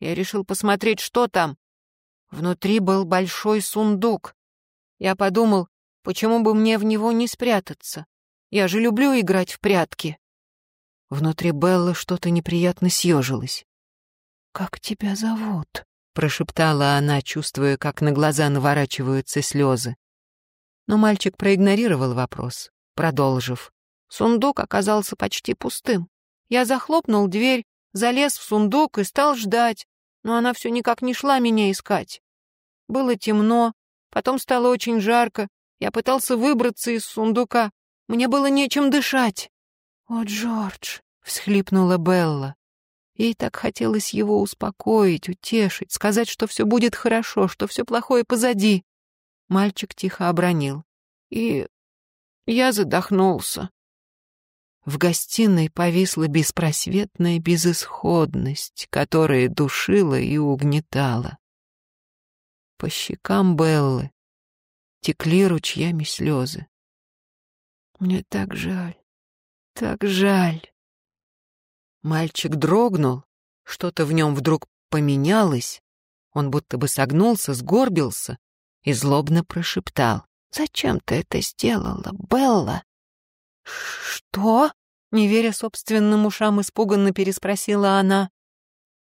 Я решил посмотреть, что там. Внутри был большой сундук. Я подумал, почему бы мне в него не спрятаться? Я же люблю играть в прятки. Внутри Беллы что-то неприятно съежилось. «Как тебя зовут?» — прошептала она, чувствуя, как на глаза наворачиваются слезы. Но мальчик проигнорировал вопрос, продолжив. Сундук оказался почти пустым. Я захлопнул дверь, залез в сундук и стал ждать, но она все никак не шла меня искать. Было темно, потом стало очень жарко. Я пытался выбраться из сундука. Мне было нечем дышать. «О, Джордж!» — всхлипнула Белла. Ей так хотелось его успокоить, утешить, сказать, что все будет хорошо, что все плохое позади. Мальчик тихо обронил. И я задохнулся. В гостиной повисла беспросветная безысходность, которая душила и угнетала. По щекам Беллы текли ручьями слезы. Мне так жаль, так жаль. Мальчик дрогнул, что-то в нем вдруг поменялось, Он будто бы согнулся, сгорбился и злобно прошептал. «Зачем ты это сделала, Белла?» «Что?» — не веря собственным ушам, испуганно переспросила она.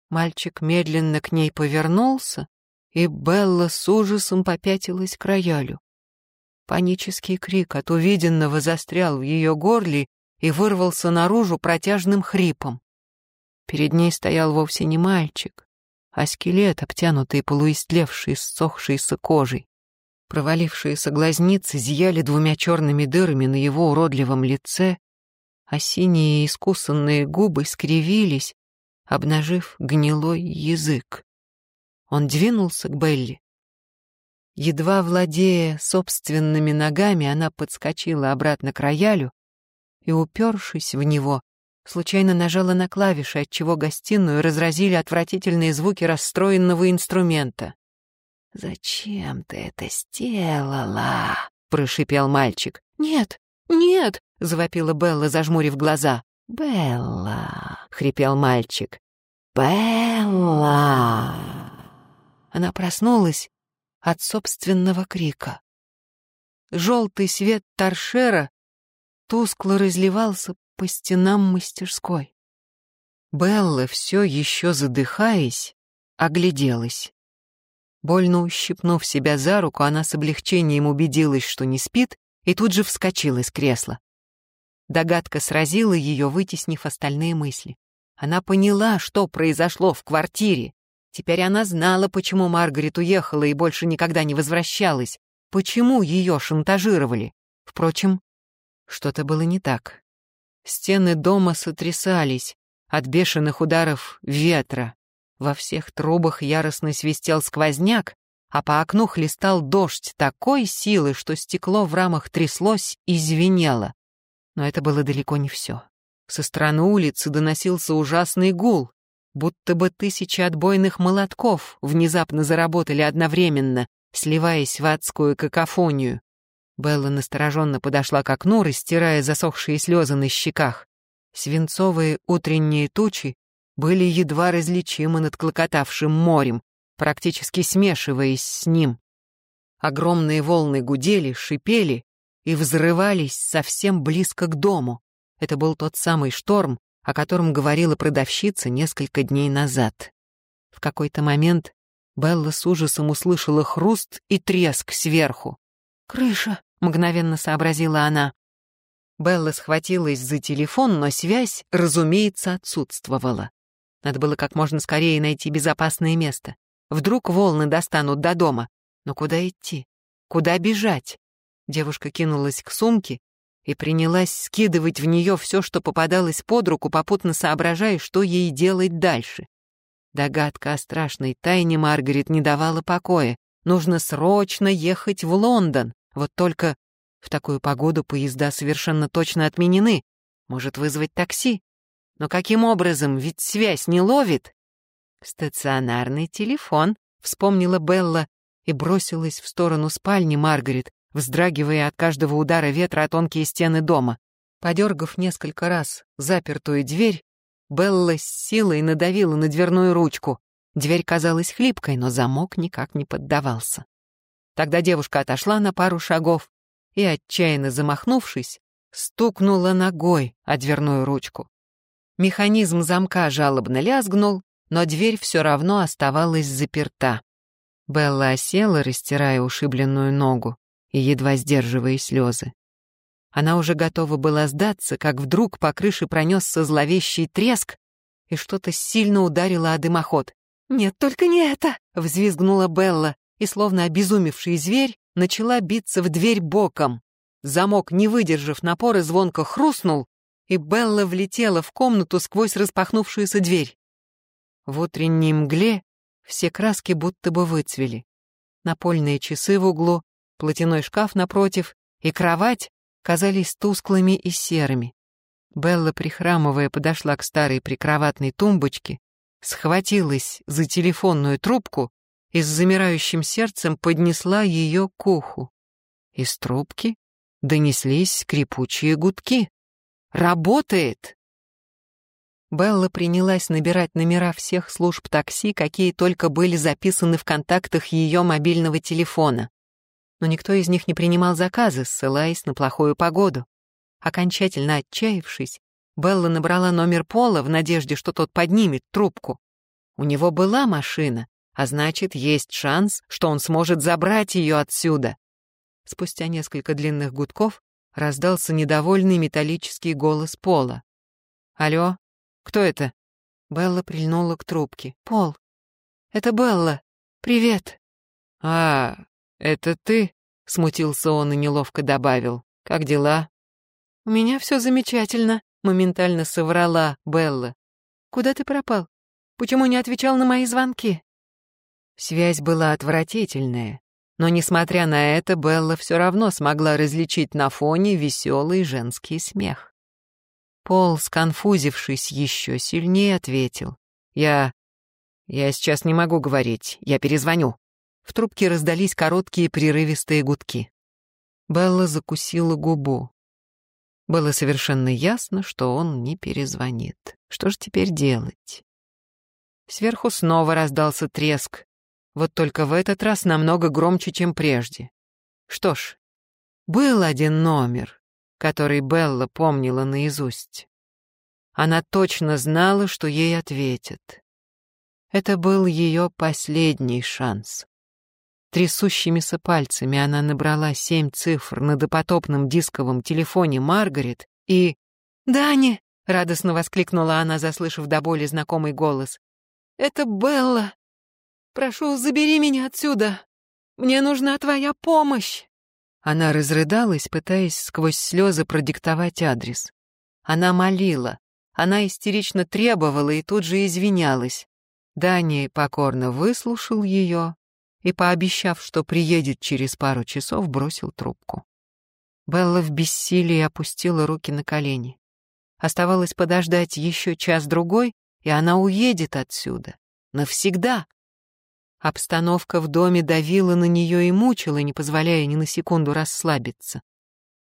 Мальчик медленно к ней повернулся, и Белла с ужасом попятилась к роялю. Панический крик от увиденного застрял в ее горле и вырвался наружу протяжным хрипом. Перед ней стоял вовсе не мальчик, а скелет, обтянутый полуистлевшей, ссохшейся кожей. Провалившиеся глазницы зияли двумя черными дырами на его уродливом лице, а синие искусанные губы скривились, обнажив гнилой язык. Он двинулся к Белли. Едва владея собственными ногами, она подскочила обратно к роялю и, упершись в него, случайно нажала на клавиши, отчего гостиную разразили отвратительные звуки расстроенного инструмента. «Зачем ты это сделала?» — прошипел мальчик. «Нет, нет!» — завопила Белла, зажмурив глаза. «Белла!» — хрипел мальчик. «Белла!» Она проснулась от собственного крика. Желтый свет торшера тускло разливался по стенам мастерской. Белла, все еще задыхаясь, огляделась. Больно ущипнув себя за руку, она с облегчением убедилась, что не спит, и тут же вскочила из кресла. Догадка сразила ее, вытеснив остальные мысли. Она поняла, что произошло в квартире. Теперь она знала, почему Маргарет уехала и больше никогда не возвращалась, почему ее шантажировали. Впрочем, что-то было не так. Стены дома сотрясались от бешеных ударов ветра. Во всех трубах яростно свистел сквозняк, а по окну хлестал дождь такой силы, что стекло в рамах тряслось и звенело. Но это было далеко не все. Со стороны улицы доносился ужасный гул, будто бы тысячи отбойных молотков внезапно заработали одновременно, сливаясь в адскую какофонию. Белла настороженно подошла к окну, растирая засохшие слезы на щеках. Свинцовые утренние тучи были едва различимы над клокотавшим морем, практически смешиваясь с ним. Огромные волны гудели, шипели и взрывались совсем близко к дому. Это был тот самый шторм, о котором говорила продавщица несколько дней назад. В какой-то момент Белла с ужасом услышала хруст и треск сверху. «Крыша», — мгновенно сообразила она. Белла схватилась за телефон, но связь, разумеется, отсутствовала. Надо было как можно скорее найти безопасное место. Вдруг волны достанут до дома. Но куда идти? Куда бежать? Девушка кинулась к сумке и принялась скидывать в нее все, что попадалось под руку, попутно соображая, что ей делать дальше. Догадка о страшной тайне Маргарет не давала покоя. Нужно срочно ехать в Лондон. Вот только в такую погоду поезда совершенно точно отменены. Может вызвать такси? Но каким образом? Ведь связь не ловит. Стационарный телефон, вспомнила Белла и бросилась в сторону спальни Маргарет, вздрагивая от каждого удара ветра о тонкие стены дома. Подергав несколько раз запертую дверь, Белла с силой надавила на дверную ручку. Дверь казалась хлипкой, но замок никак не поддавался. Тогда девушка отошла на пару шагов и, отчаянно замахнувшись, стукнула ногой о дверную ручку. Механизм замка жалобно лязгнул, но дверь все равно оставалась заперта. Белла осела, растирая ушибленную ногу и едва сдерживая слезы. Она уже готова была сдаться, как вдруг по крыше пронесся зловещий треск, и что-то сильно ударило о дымоход. «Нет, только не это!» — взвизгнула Белла, и, словно обезумевший зверь, начала биться в дверь боком. Замок, не выдержав напора, звонко хрустнул, и Белла влетела в комнату сквозь распахнувшуюся дверь. В утренней мгле все краски будто бы выцвели. Напольные часы в углу, платяной шкаф напротив и кровать казались тусклыми и серыми. Белла, прихрамывая, подошла к старой прикроватной тумбочке, схватилась за телефонную трубку и с замирающим сердцем поднесла ее к уху. Из трубки донеслись скрипучие гудки. «Работает!» Белла принялась набирать номера всех служб такси, какие только были записаны в контактах ее мобильного телефона. Но никто из них не принимал заказы, ссылаясь на плохую погоду. Окончательно отчаявшись, Белла набрала номер Пола в надежде, что тот поднимет трубку. У него была машина, а значит, есть шанс, что он сможет забрать ее отсюда. Спустя несколько длинных гудков раздался недовольный металлический голос Пола. «Алло, кто это?» Белла прильнула к трубке. «Пол, это Белла. Привет». «А, это ты?» — смутился он и неловко добавил. «Как дела?» «У меня все замечательно», — моментально соврала Белла. «Куда ты пропал? Почему не отвечал на мои звонки?» Связь была отвратительная, но, несмотря на это, Белла все равно смогла различить на фоне веселый женский смех. Пол, сконфузившись еще сильнее, ответил. «Я... я сейчас не могу говорить, я перезвоню». В трубке раздались короткие прерывистые гудки. Белла закусила губу. Было совершенно ясно, что он не перезвонит. Что же теперь делать? Сверху снова раздался треск, вот только в этот раз намного громче, чем прежде. Что ж, был один номер, который Белла помнила наизусть. Она точно знала, что ей ответят. Это был ее последний шанс. Трясущимися пальцами она набрала семь цифр на допотопном дисковом телефоне Маргарет и... «Дани!» — радостно воскликнула она, заслышав до боли знакомый голос. «Это Белла! Прошу, забери меня отсюда! Мне нужна твоя помощь!» Она разрыдалась, пытаясь сквозь слезы продиктовать адрес. Она молила, она истерично требовала и тут же извинялась. Дани покорно выслушал ее и, пообещав, что приедет через пару часов, бросил трубку. Белла в бессилии опустила руки на колени. Оставалось подождать еще час-другой, и она уедет отсюда. Навсегда. Обстановка в доме давила на нее и мучила, не позволяя ни на секунду расслабиться.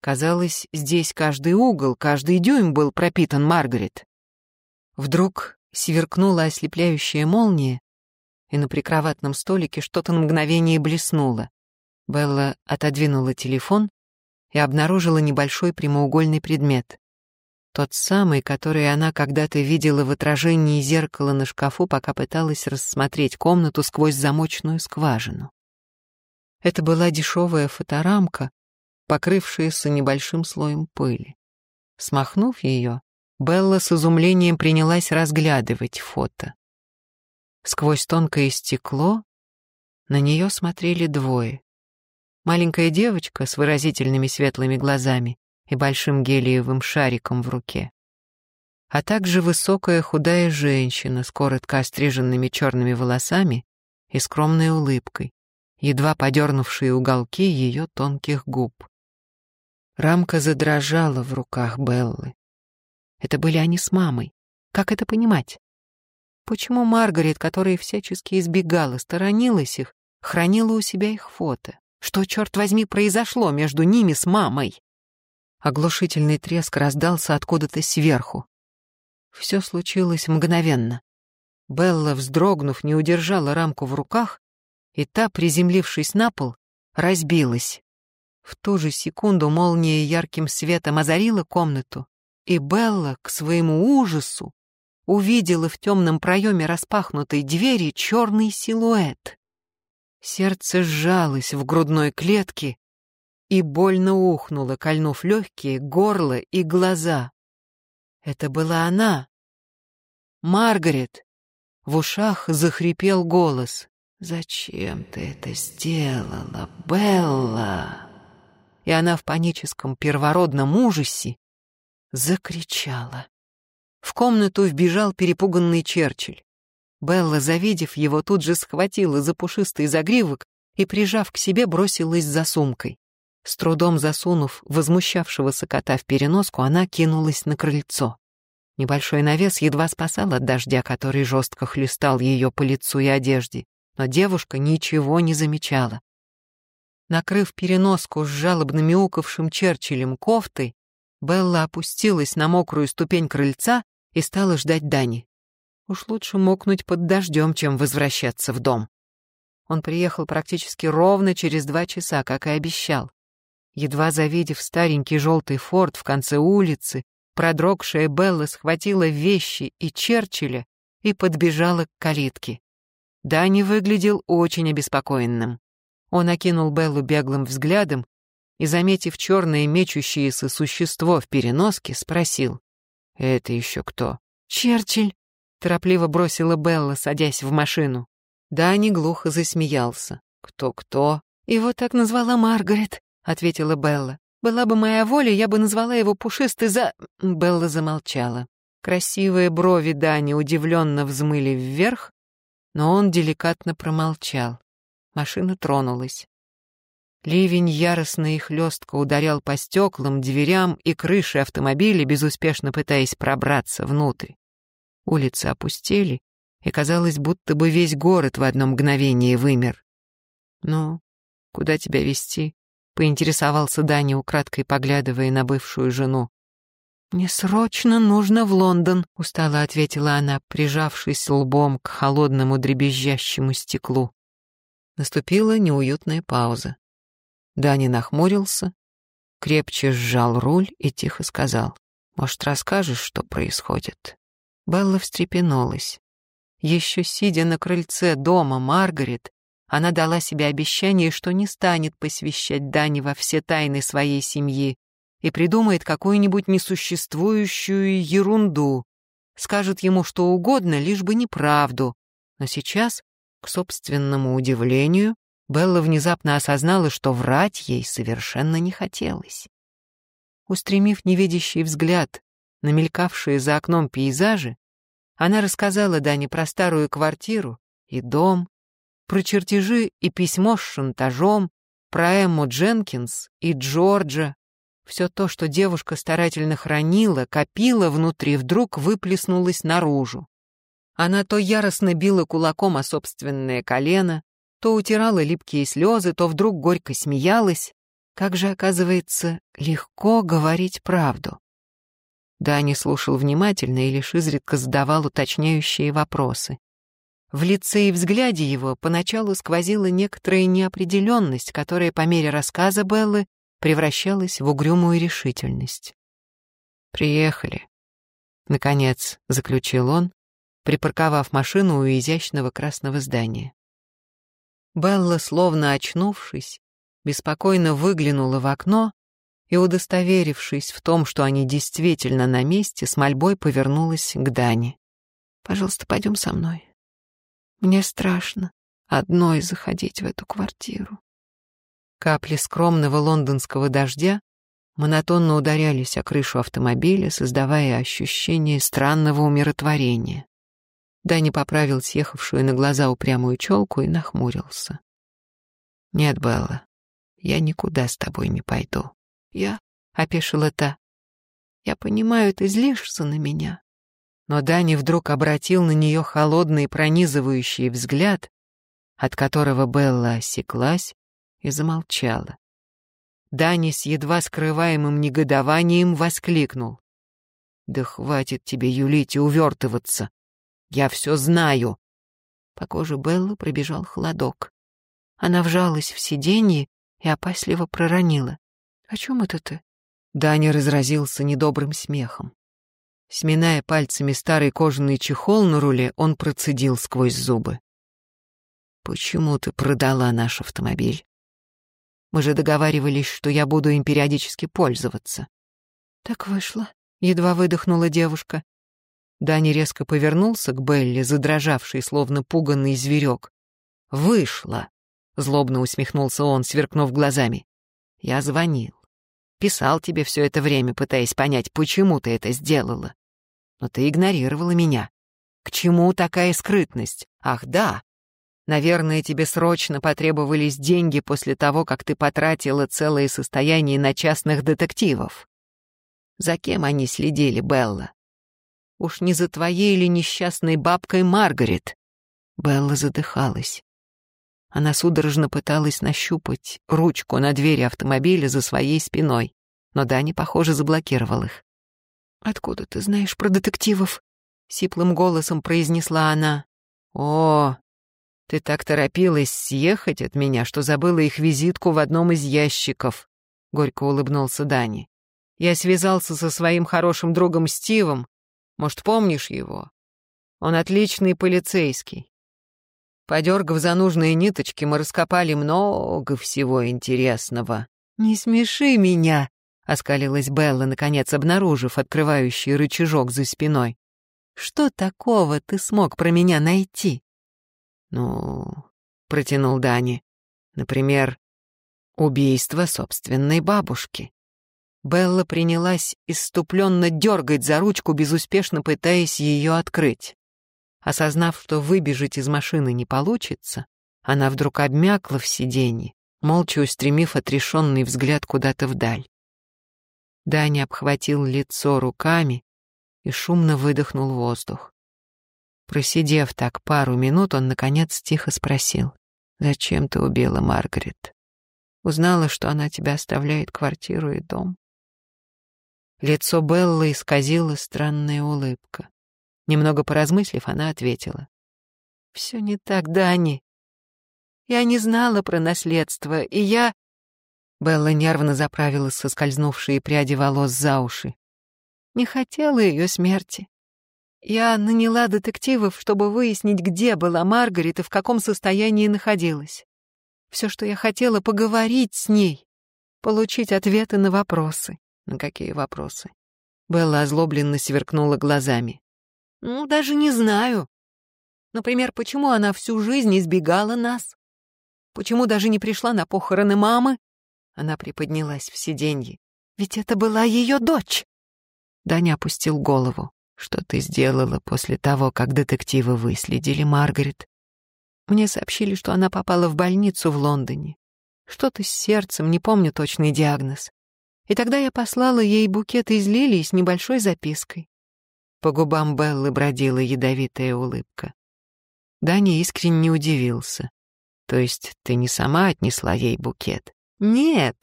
Казалось, здесь каждый угол, каждый дюйм был пропитан Маргарет. Вдруг сверкнула ослепляющая молния, и на прикроватном столике что-то на мгновение блеснуло. Белла отодвинула телефон и обнаружила небольшой прямоугольный предмет. Тот самый, который она когда-то видела в отражении зеркала на шкафу, пока пыталась рассмотреть комнату сквозь замочную скважину. Это была дешевая фоторамка, покрывшаяся небольшим слоем пыли. Смахнув ее, Белла с изумлением принялась разглядывать фото. Сквозь тонкое стекло на нее смотрели двое. Маленькая девочка с выразительными светлыми глазами и большим гелиевым шариком в руке, а также высокая худая женщина с коротко остриженными черными волосами и скромной улыбкой, едва подернувшие уголки ее тонких губ. Рамка задрожала в руках Беллы. Это были они с мамой. Как это понимать? Почему Маргарет, которая всячески избегала, сторонилась их, хранила у себя их фото? Что, черт возьми, произошло между ними с мамой? Оглушительный треск раздался откуда-то сверху. Все случилось мгновенно. Белла, вздрогнув, не удержала рамку в руках, и та, приземлившись на пол, разбилась. В ту же секунду молния ярким светом озарила комнату, и Белла, к своему ужасу, увидела в темном проеме распахнутой двери черный силуэт. Сердце сжалось в грудной клетке и больно ухнуло, кольнув легкие, горло и глаза. Это была она. Маргарет. В ушах захрипел голос. «Зачем ты это сделала, Белла?» И она в паническом первородном ужасе закричала. В комнату вбежал перепуганный Черчилль. Белла, завидев его, тут же схватила за пушистый загривок и, прижав к себе, бросилась за сумкой. С трудом засунув возмущавшегося кота в переноску, она кинулась на крыльцо. Небольшой навес едва спасал от дождя, который жестко хлестал ее по лицу и одежде, но девушка ничего не замечала. Накрыв переноску с жалобно мяукавшим Черчиллем кофтой, Белла опустилась на мокрую ступень крыльца и стала ждать Дани. Уж лучше мокнуть под дождем, чем возвращаться в дом. Он приехал практически ровно через два часа, как и обещал. Едва завидев старенький желтый форт в конце улицы, продрогшая Белла схватила вещи и Черчилля и подбежала к калитке. Дани выглядел очень обеспокоенным. Он окинул Беллу беглым взглядом и, заметив черное мечущееся существо в переноске, спросил. «Это еще кто?» «Черчилль», торопливо бросила Белла, садясь в машину. Дани глухо засмеялся. «Кто-кто?» «Его так назвала Маргарет», — ответила Белла. «Была бы моя воля, я бы назвала его пушистый за...» Белла замолчала. Красивые брови Дани удивленно взмыли вверх, но он деликатно промолчал. Машина тронулась. Ливень яростно и хлестко ударял по стеклам, дверям и крыше автомобиля, безуспешно пытаясь пробраться внутрь. Улицы опустели, и казалось, будто бы весь город в одно мгновение вымер. «Ну, куда тебя вести? поинтересовался Даня, украдкой поглядывая на бывшую жену. «Мне срочно нужно в Лондон», — устало ответила она, прижавшись лбом к холодному дребезжащему стеклу. Наступила неуютная пауза. Даня нахмурился, крепче сжал руль и тихо сказал. «Может, расскажешь, что происходит?» Белла встрепенулась. Еще сидя на крыльце дома Маргарет, она дала себе обещание, что не станет посвящать Дани во все тайны своей семьи и придумает какую-нибудь несуществующую ерунду, скажет ему что угодно, лишь бы неправду. Но сейчас, к собственному удивлению, Белла внезапно осознала, что врать ей совершенно не хотелось. Устремив невидящий взгляд на мелькавшие за окном пейзажи, она рассказала Дане про старую квартиру и дом, про чертежи и письмо с шантажом, про Эмму Дженкинс и Джорджа. Все то, что девушка старательно хранила, копила внутри, вдруг выплеснулось наружу. Она то яростно била кулаком о собственное колено, то утирала липкие слезы, то вдруг горько смеялась. Как же, оказывается, легко говорить правду. Дани слушал внимательно и лишь изредка задавал уточняющие вопросы. В лице и взгляде его поначалу сквозила некоторая неопределенность, которая по мере рассказа Беллы превращалась в угрюмую решительность. «Приехали», — наконец заключил он, припарковав машину у изящного красного здания. Белла, словно очнувшись, беспокойно выглянула в окно и, удостоверившись в том, что они действительно на месте, с мольбой повернулась к Дане. «Пожалуйста, пойдем со мной. Мне страшно одной заходить в эту квартиру». Капли скромного лондонского дождя монотонно ударялись о крышу автомобиля, создавая ощущение странного умиротворения. Дани поправил съехавшую на глаза упрямую челку и нахмурился. «Нет, Белла, я никуда с тобой не пойду. Я опешила та. Я понимаю, ты злишься на меня. Но Дани вдруг обратил на нее холодный пронизывающий взгляд, от которого Белла осеклась и замолчала. Дани с едва скрываемым негодованием воскликнул. «Да хватит тебе юлить и увертываться! Я все знаю!» По коже Беллы пробежал холодок. Она вжалась в сиденье и опасливо проронила. «О чем это ты?» Даня разразился недобрым смехом. Сминая пальцами старый кожаный чехол на руле, он процедил сквозь зубы. «Почему ты продала наш автомобиль? Мы же договаривались, что я буду им периодически пользоваться». «Так вышло», — едва выдохнула девушка. Даня резко повернулся к Белле, задрожавший, словно пуганный зверек. «Вышло», — злобно усмехнулся он, сверкнув глазами. «Я звонил. Писал тебе все это время, пытаясь понять, почему ты это сделала. Но ты игнорировала меня. К чему такая скрытность? Ах, да. Наверное, тебе срочно потребовались деньги после того, как ты потратила целое состояние на частных детективов. За кем они следили, Белла? Уж не за твоей или несчастной бабкой Маргарет? Белла задыхалась. Она судорожно пыталась нащупать ручку на двери автомобиля за своей спиной, но Дани, похоже, заблокировал их. «Откуда ты знаешь про детективов?» — сиплым голосом произнесла она. «О, ты так торопилась съехать от меня, что забыла их визитку в одном из ящиков», — горько улыбнулся Дани. «Я связался со своим хорошим другом Стивом. Может, помнишь его? Он отличный полицейский. Подергав за нужные ниточки, мы раскопали много всего интересного». «Не смеши меня», — оскалилась Белла, наконец обнаружив открывающий рычажок за спиной. «Что такого ты смог про меня найти?» «Ну...» — протянул Дани. «Например, убийство собственной бабушки». Белла принялась иступленно дергать за ручку, безуспешно пытаясь ее открыть. Осознав, что выбежать из машины не получится, она вдруг обмякла в сиденье, молча устремив отрешенный взгляд куда-то вдаль. Даня обхватил лицо руками и шумно выдохнул воздух. Просидев так пару минут, он, наконец, тихо спросил. «Зачем ты убила Маргарет? Узнала, что она тебя оставляет квартиру и дом?» Лицо Беллы исказила странная улыбка. Немного поразмыслив, она ответила. «Все не так, Дани. Я не знала про наследство, и я...» Белла нервно заправила соскользнувшие пряди волос за уши. Не хотела ее смерти. Я наняла детективов, чтобы выяснить, где была Маргарет и в каком состоянии находилась. Все, что я хотела, поговорить с ней, получить ответы на вопросы. На какие вопросы? Белла озлобленно сверкнула глазами. Ну, даже не знаю. Например, почему она всю жизнь избегала нас? Почему даже не пришла на похороны мамы? Она приподнялась в сиденье. Ведь это была ее дочь. Даня опустил голову. Что ты сделала после того, как детективы выследили Маргарет? Мне сообщили, что она попала в больницу в Лондоне. Что-то с сердцем, не помню точный диагноз. И тогда я послала ей букет из лилий с небольшой запиской. По губам Беллы бродила ядовитая улыбка. Даня искренне удивился. То есть ты не сама отнесла ей букет? Нет,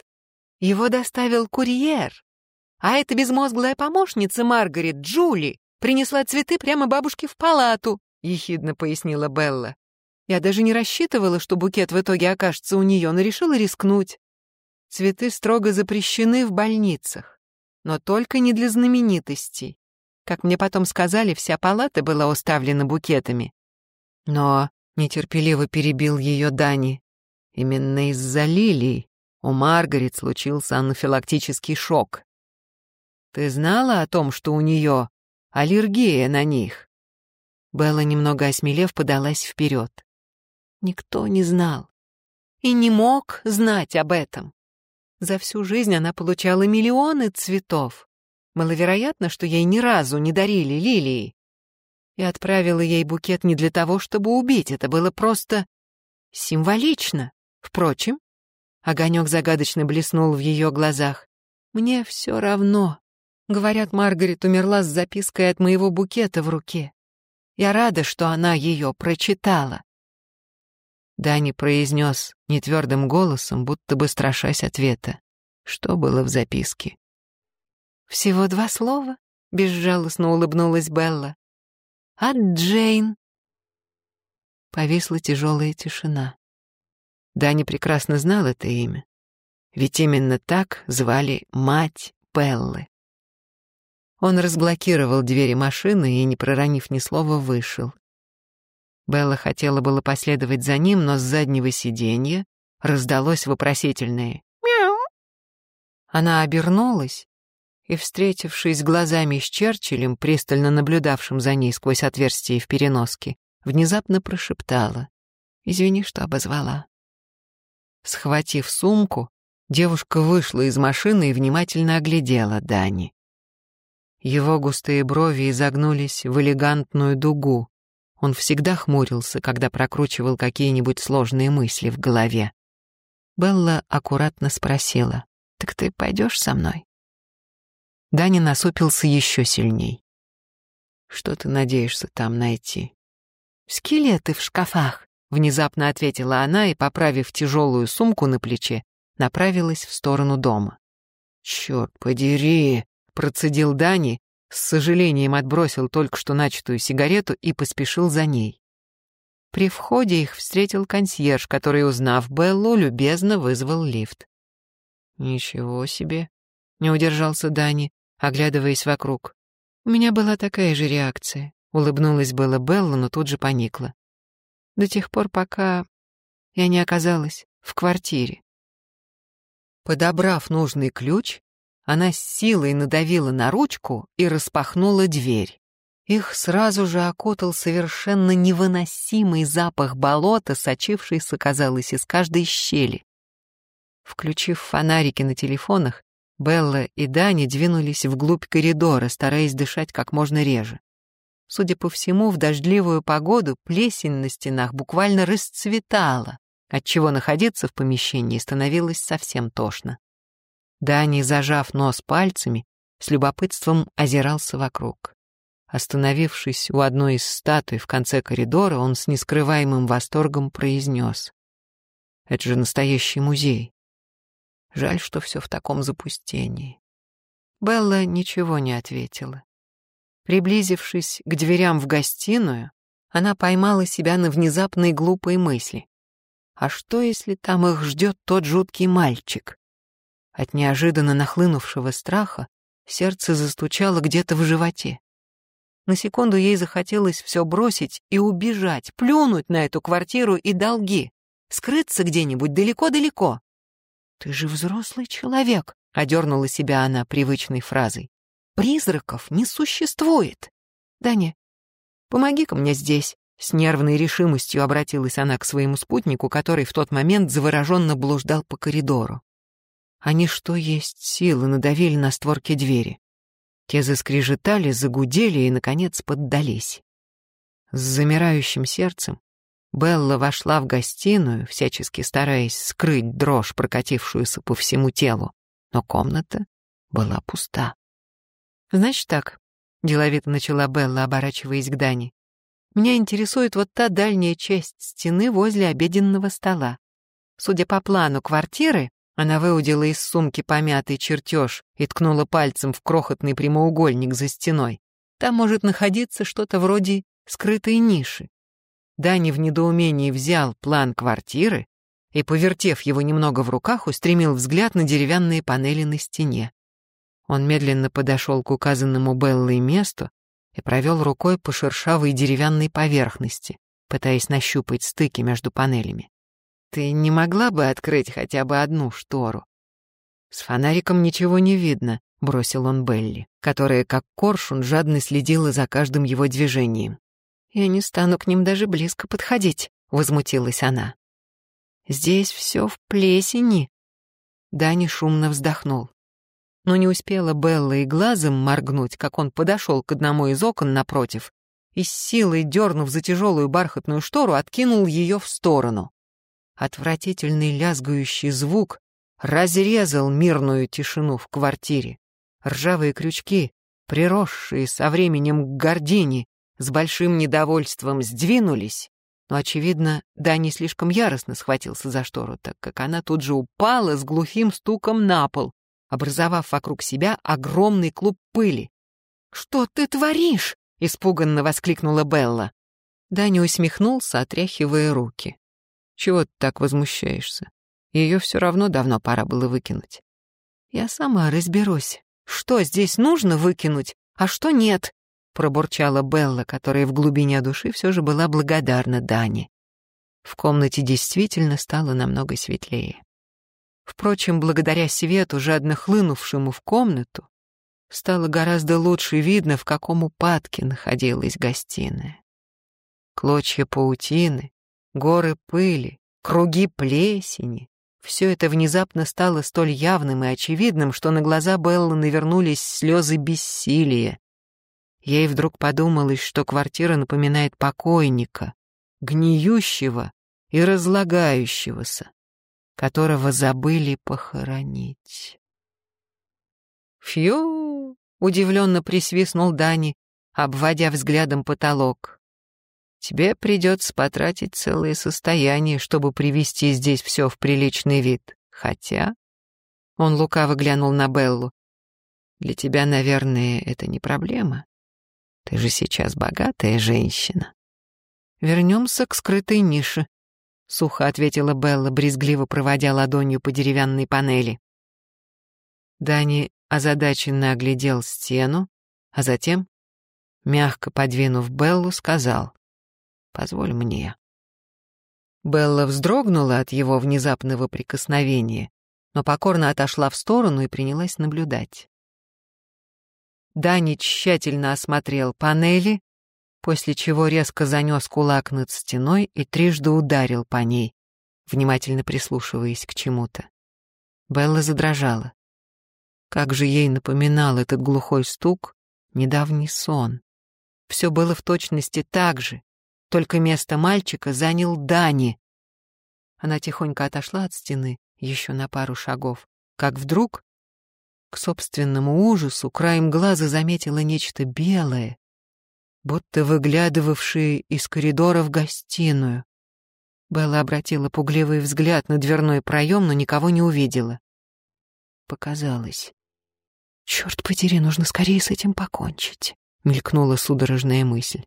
его доставил курьер. А эта безмозглая помощница Маргарет, Джули, принесла цветы прямо бабушке в палату, ехидно пояснила Белла. Я даже не рассчитывала, что букет в итоге окажется у нее, но решила рискнуть. Цветы строго запрещены в больницах, но только не для знаменитостей. Как мне потом сказали, вся палата была уставлена букетами. Но нетерпеливо перебил ее Дани. Именно из-за лилий у Маргарет случился анафилактический шок. Ты знала о том, что у нее аллергия на них? Белла, немного осмелев, подалась вперед. Никто не знал. И не мог знать об этом. За всю жизнь она получала миллионы цветов. Маловероятно, что ей ни разу не дарили лилии. И отправила ей букет не для того, чтобы убить, это было просто символично. Впрочем, огонек загадочно блеснул в ее глазах. Мне все равно. Говорят, Маргарет умерла с запиской от моего букета в руке. Я рада, что она ее прочитала. Дани произнес нетвердым голосом, будто бы страшась ответа. Что было в записке? «Всего два слова?» — безжалостно улыбнулась Белла. «От Джейн». Повисла тяжелая тишина. Дани прекрасно знал это имя. Ведь именно так звали мать Беллы. Он разблокировал двери машины и, не проронив ни слова, вышел. Белла хотела было последовать за ним, но с заднего сиденья раздалось вопросительное «Мяу». Она обернулась и, встретившись глазами с Черчиллем, пристально наблюдавшим за ней сквозь отверстие в переноске, внезапно прошептала «Извини, что обозвала». Схватив сумку, девушка вышла из машины и внимательно оглядела Дани. Его густые брови изогнулись в элегантную дугу. Он всегда хмурился, когда прокручивал какие-нибудь сложные мысли в голове. Белла аккуратно спросила, «Так ты пойдешь со мной?» Даня насупился еще сильней. «Что ты надеешься там найти?» «Скелеты в шкафах», — внезапно ответила она и, поправив тяжелую сумку на плече, направилась в сторону дома. «Черт подери!» процедил Дани с сожалением отбросил только что начатую сигарету и поспешил за ней. При входе их встретил консьерж, который, узнав Беллу, любезно вызвал лифт. «Ничего себе!» — не удержался Дани, оглядываясь вокруг. «У меня была такая же реакция», — улыбнулась была Белла, но тут же поникла. «До тех пор, пока я не оказалась в квартире». Подобрав нужный ключ, она с силой надавила на ручку и распахнула дверь. Их сразу же окутал совершенно невыносимый запах болота, сочившийся, казалось, из каждой щели. Включив фонарики на телефонах, Белла и Дани двинулись вглубь коридора, стараясь дышать как можно реже. Судя по всему, в дождливую погоду плесень на стенах буквально расцветала, отчего находиться в помещении становилось совсем тошно. Дани, зажав нос пальцами, с любопытством озирался вокруг. Остановившись у одной из статуй в конце коридора, он с нескрываемым восторгом произнес. «Это же настоящий музей. Жаль, что все в таком запустении». Белла ничего не ответила. Приблизившись к дверям в гостиную, она поймала себя на внезапной глупой мысли. А что, если там их ждет тот жуткий мальчик? От неожиданно нахлынувшего страха сердце застучало где-то в животе. На секунду ей захотелось все бросить и убежать, плюнуть на эту квартиру и долги, скрыться где-нибудь далеко-далеко. «Ты же взрослый человек», — одернула себя она привычной фразой. «Призраков не существует. Даня, помоги-ка мне здесь». С нервной решимостью обратилась она к своему спутнику, который в тот момент завороженно блуждал по коридору. Они что есть силы надавили на створки двери. Те заскрежетали, загудели и, наконец, поддались. С замирающим сердцем Белла вошла в гостиную, всячески стараясь скрыть дрожь, прокатившуюся по всему телу, но комната была пуста. «Значит так», — деловито начала Белла, оборачиваясь к Дане, «меня интересует вот та дальняя часть стены возле обеденного стола. Судя по плану квартиры, она выудила из сумки помятый чертеж и ткнула пальцем в крохотный прямоугольник за стеной. Там может находиться что-то вроде скрытой ниши. Дани в недоумении взял план квартиры и, повертев его немного в руках, устремил взгляд на деревянные панели на стене. Он медленно подошел к указанному Беллой месту и провел рукой по шершавой деревянной поверхности, пытаясь нащупать стыки между панелями. Ты не могла бы открыть хотя бы одну штору? С фонариком ничего не видно, бросил он Белли, которая, как коршун, жадно следила за каждым его движением. Я не стану к ним даже близко подходить, возмутилась она. Здесь все в плесени. Дани шумно вздохнул. Но не успела Белла и глазом моргнуть, как он подошел к одному из окон напротив и с силой, дернув за тяжелую бархатную штору, откинул ее в сторону. Отвратительный лязгающий звук разрезал мирную тишину в квартире. Ржавые крючки, приросшие со временем к гордине, с большим недовольством сдвинулись, но, очевидно, Дани слишком яростно схватился за штору, так как она тут же упала с глухим стуком на пол, образовав вокруг себя огромный клуб пыли. «Что ты творишь?» — испуганно воскликнула Белла. Даня усмехнулся, отряхивая руки. Чего ты так возмущаешься? Ее все равно давно пора было выкинуть. Я сама разберусь, что здесь нужно выкинуть, а что нет, пробурчала Белла, которая в глубине души все же была благодарна Дане. В комнате действительно стало намного светлее. Впрочем, благодаря свету, жадно хлынувшему в комнату, стало гораздо лучше видно, в каком упадке находилась гостиная. Клочья паутины, горы пыли, круги плесени. Все это внезапно стало столь явным и очевидным, что на глаза Беллы навернулись слезы бессилия. Ей вдруг подумалось, что квартира напоминает покойника, гниющего и разлагающегося, которого забыли похоронить. «Фью!» — удивленно присвистнул Дани, обводя взглядом потолок. Тебе придется потратить целое состояние, чтобы привести здесь все в приличный вид. Хотя...» Он лукаво глянул на Беллу. Для тебя, наверное, это не проблема. Ты же сейчас богатая женщина. Вернемся к скрытой нише, сухо ответила Белла, брезгливо проводя ладонью по деревянной панели. Дани озадаченно оглядел стену, а затем, мягко подвинув Беллу, сказал «Позволь мне». Белла вздрогнула от его внезапного прикосновения, но покорно отошла в сторону и принялась наблюдать. Дани тщательно осмотрел панели, после чего резко занес кулак над стеной и трижды ударил по ней, внимательно прислушиваясь к чему-то. Белла задрожала. Как же ей напоминал этот глухой стук недавний сон. Все было в точности так же, только место мальчика занял Дани. Она тихонько отошла от стены еще на пару шагов, как вдруг, к собственному ужасу, краем глаза заметила нечто белое, будто выглядывавшее из коридора в гостиную. Белла обратила пугливый взгляд на дверной проем, но никого не увидела. Показалось. «Черт подери, нужно скорее с этим покончить», — мелькнула судорожная мысль.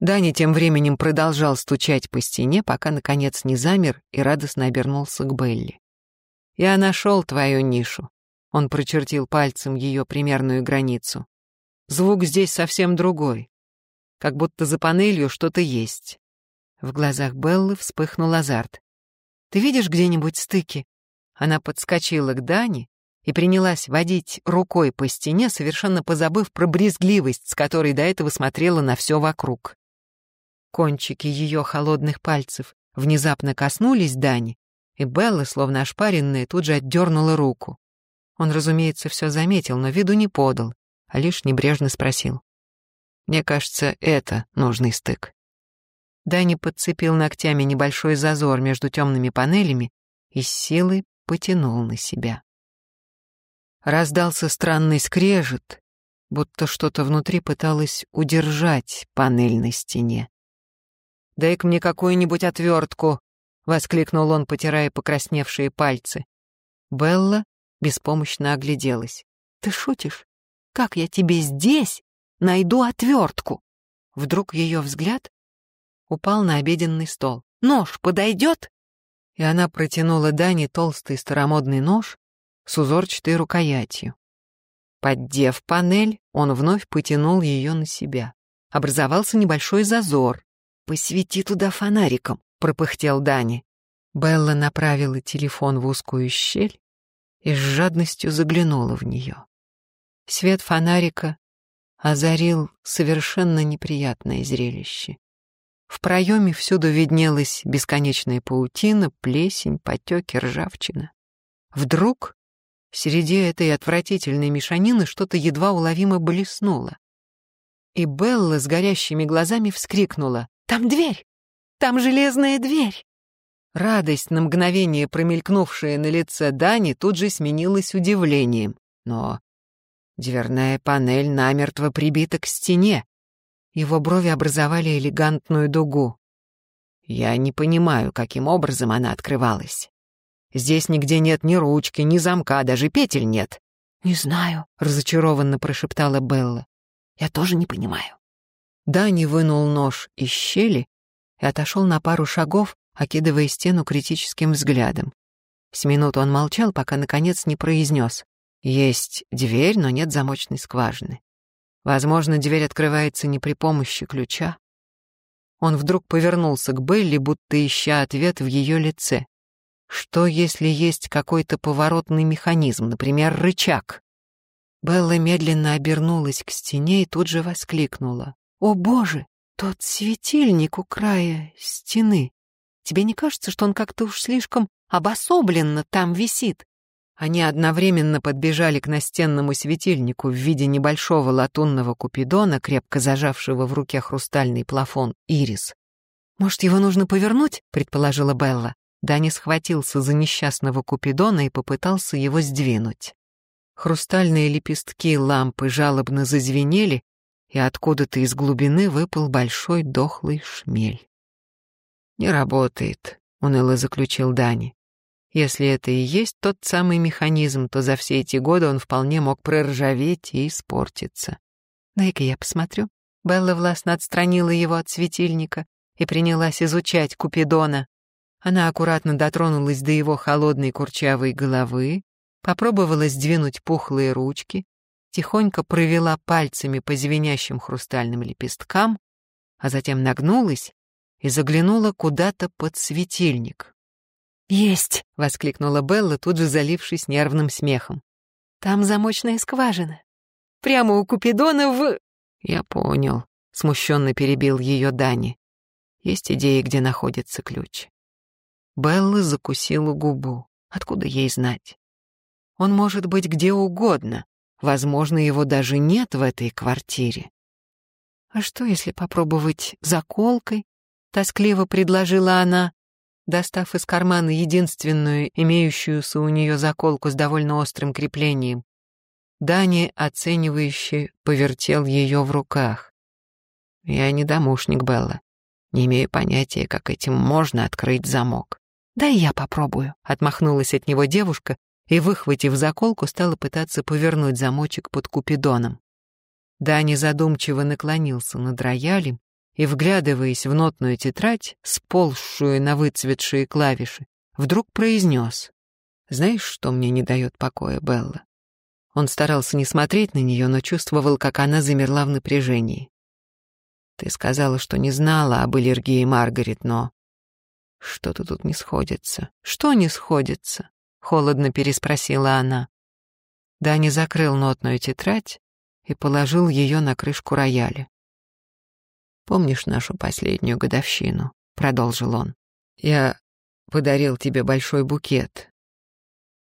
Даня тем временем продолжал стучать по стене, пока, наконец, не замер и радостно обернулся к Белли. «Я нашел твою нишу». Он прочертил пальцем ее примерную границу. «Звук здесь совсем другой. Как будто за панелью что-то есть». В глазах Беллы вспыхнул азарт. «Ты видишь где-нибудь стыки?» Она подскочила к Дане и принялась водить рукой по стене, совершенно позабыв про брезгливость, с которой до этого смотрела на все вокруг. Кончики ее холодных пальцев внезапно коснулись Дани, и Белла, словно ошпаренная, тут же отдернула руку. Он, разумеется, все заметил, но виду не подал, а лишь небрежно спросил. «Мне кажется, это нужный стык». Дани подцепил ногтями небольшой зазор между темными панелями и с силой потянул на себя. Раздался странный скрежет, будто что-то внутри пыталось удержать панель на стене. «Дай-ка мне какую-нибудь отвертку!» — воскликнул он, потирая покрасневшие пальцы. Белла беспомощно огляделась. «Ты шутишь? Как я тебе здесь найду отвертку?» Вдруг ее взгляд упал на обеденный стол. «Нож подойдет?» И она протянула Дане толстый старомодный нож с узорчатой рукоятью. Поддев панель, он вновь потянул ее на себя. Образовался небольшой зазор. «Посвети туда фонариком», — пропыхтел Дани. Белла направила телефон в узкую щель и с жадностью заглянула в нее. Свет фонарика озарил совершенно неприятное зрелище. В проеме всюду виднелась бесконечная паутина, плесень, потеки, ржавчина. Вдруг Среди этой отвратительной мешанины что-то едва уловимо блеснуло. И Белла с горящими глазами вскрикнула. «Там дверь! Там железная дверь!» Радость, на мгновение промелькнувшая на лице Дани, тут же сменилась удивлением. Но дверная панель намертво прибита к стене. Его брови образовали элегантную дугу. Я не понимаю, каким образом она открывалась. Здесь нигде нет ни ручки, ни замка, даже петель нет». «Не знаю», — разочарованно прошептала Белла. «Я тоже не понимаю». Дани вынул нож из щели и отошел на пару шагов, окидывая стену критическим взглядом. С минут он молчал, пока, наконец, не произнес. «Есть дверь, но нет замочной скважины. Возможно, дверь открывается не при помощи ключа». Он вдруг повернулся к Белли, будто ища ответ в ее лице. Что, если есть какой-то поворотный механизм, например, рычаг? Белла медленно обернулась к стене и тут же воскликнула. «О, Боже! Тот светильник у края стены! Тебе не кажется, что он как-то уж слишком обособленно там висит?» Они одновременно подбежали к настенному светильнику в виде небольшого латунного купидона, крепко зажавшего в руке хрустальный плафон ирис. «Может, его нужно повернуть?» — предположила Белла. Дани схватился за несчастного Купидона и попытался его сдвинуть. Хрустальные лепестки лампы жалобно зазвенели, и откуда-то из глубины выпал большой дохлый шмель. «Не работает», — уныло заключил Дани. Если это и есть тот самый механизм, то за все эти годы он вполне мог проржаветь и испортиться. «Дай-ка я посмотрю». Белла властно отстранила его от светильника и принялась изучать Купидона. Она аккуратно дотронулась до его холодной курчавой головы, попробовала сдвинуть пухлые ручки, тихонько провела пальцами по звенящим хрустальным лепесткам, а затем нагнулась и заглянула куда-то под светильник. «Есть!» — воскликнула Белла, тут же залившись нервным смехом. «Там замочная скважина. Прямо у Купидона в...» «Я понял», — смущенно перебил ее Дани. «Есть идеи, где находится ключ». Белла закусила губу. Откуда ей знать? Он может быть где угодно. Возможно, его даже нет в этой квартире. «А что, если попробовать заколкой?» — тоскливо предложила она, достав из кармана единственную имеющуюся у нее заколку с довольно острым креплением. Дани, оценивающе, повертел ее в руках. «Я не домушник, Белла. Не имею понятия, как этим можно открыть замок». «Дай я попробую», — отмахнулась от него девушка и, выхватив заколку, стала пытаться повернуть замочек под купидоном. Дани задумчиво наклонился над роялем и, вглядываясь в нотную тетрадь, сползшую на выцветшие клавиши, вдруг произнес. «Знаешь, что мне не дает покоя, Белла?» Он старался не смотреть на нее, но чувствовал, как она замерла в напряжении. «Ты сказала, что не знала об аллергии Маргарет, но...» «Что-то тут не сходится». «Что не сходится?» — холодно переспросила она. Дани закрыл нотную тетрадь и положил ее на крышку рояля. «Помнишь нашу последнюю годовщину?» — продолжил он. «Я подарил тебе большой букет.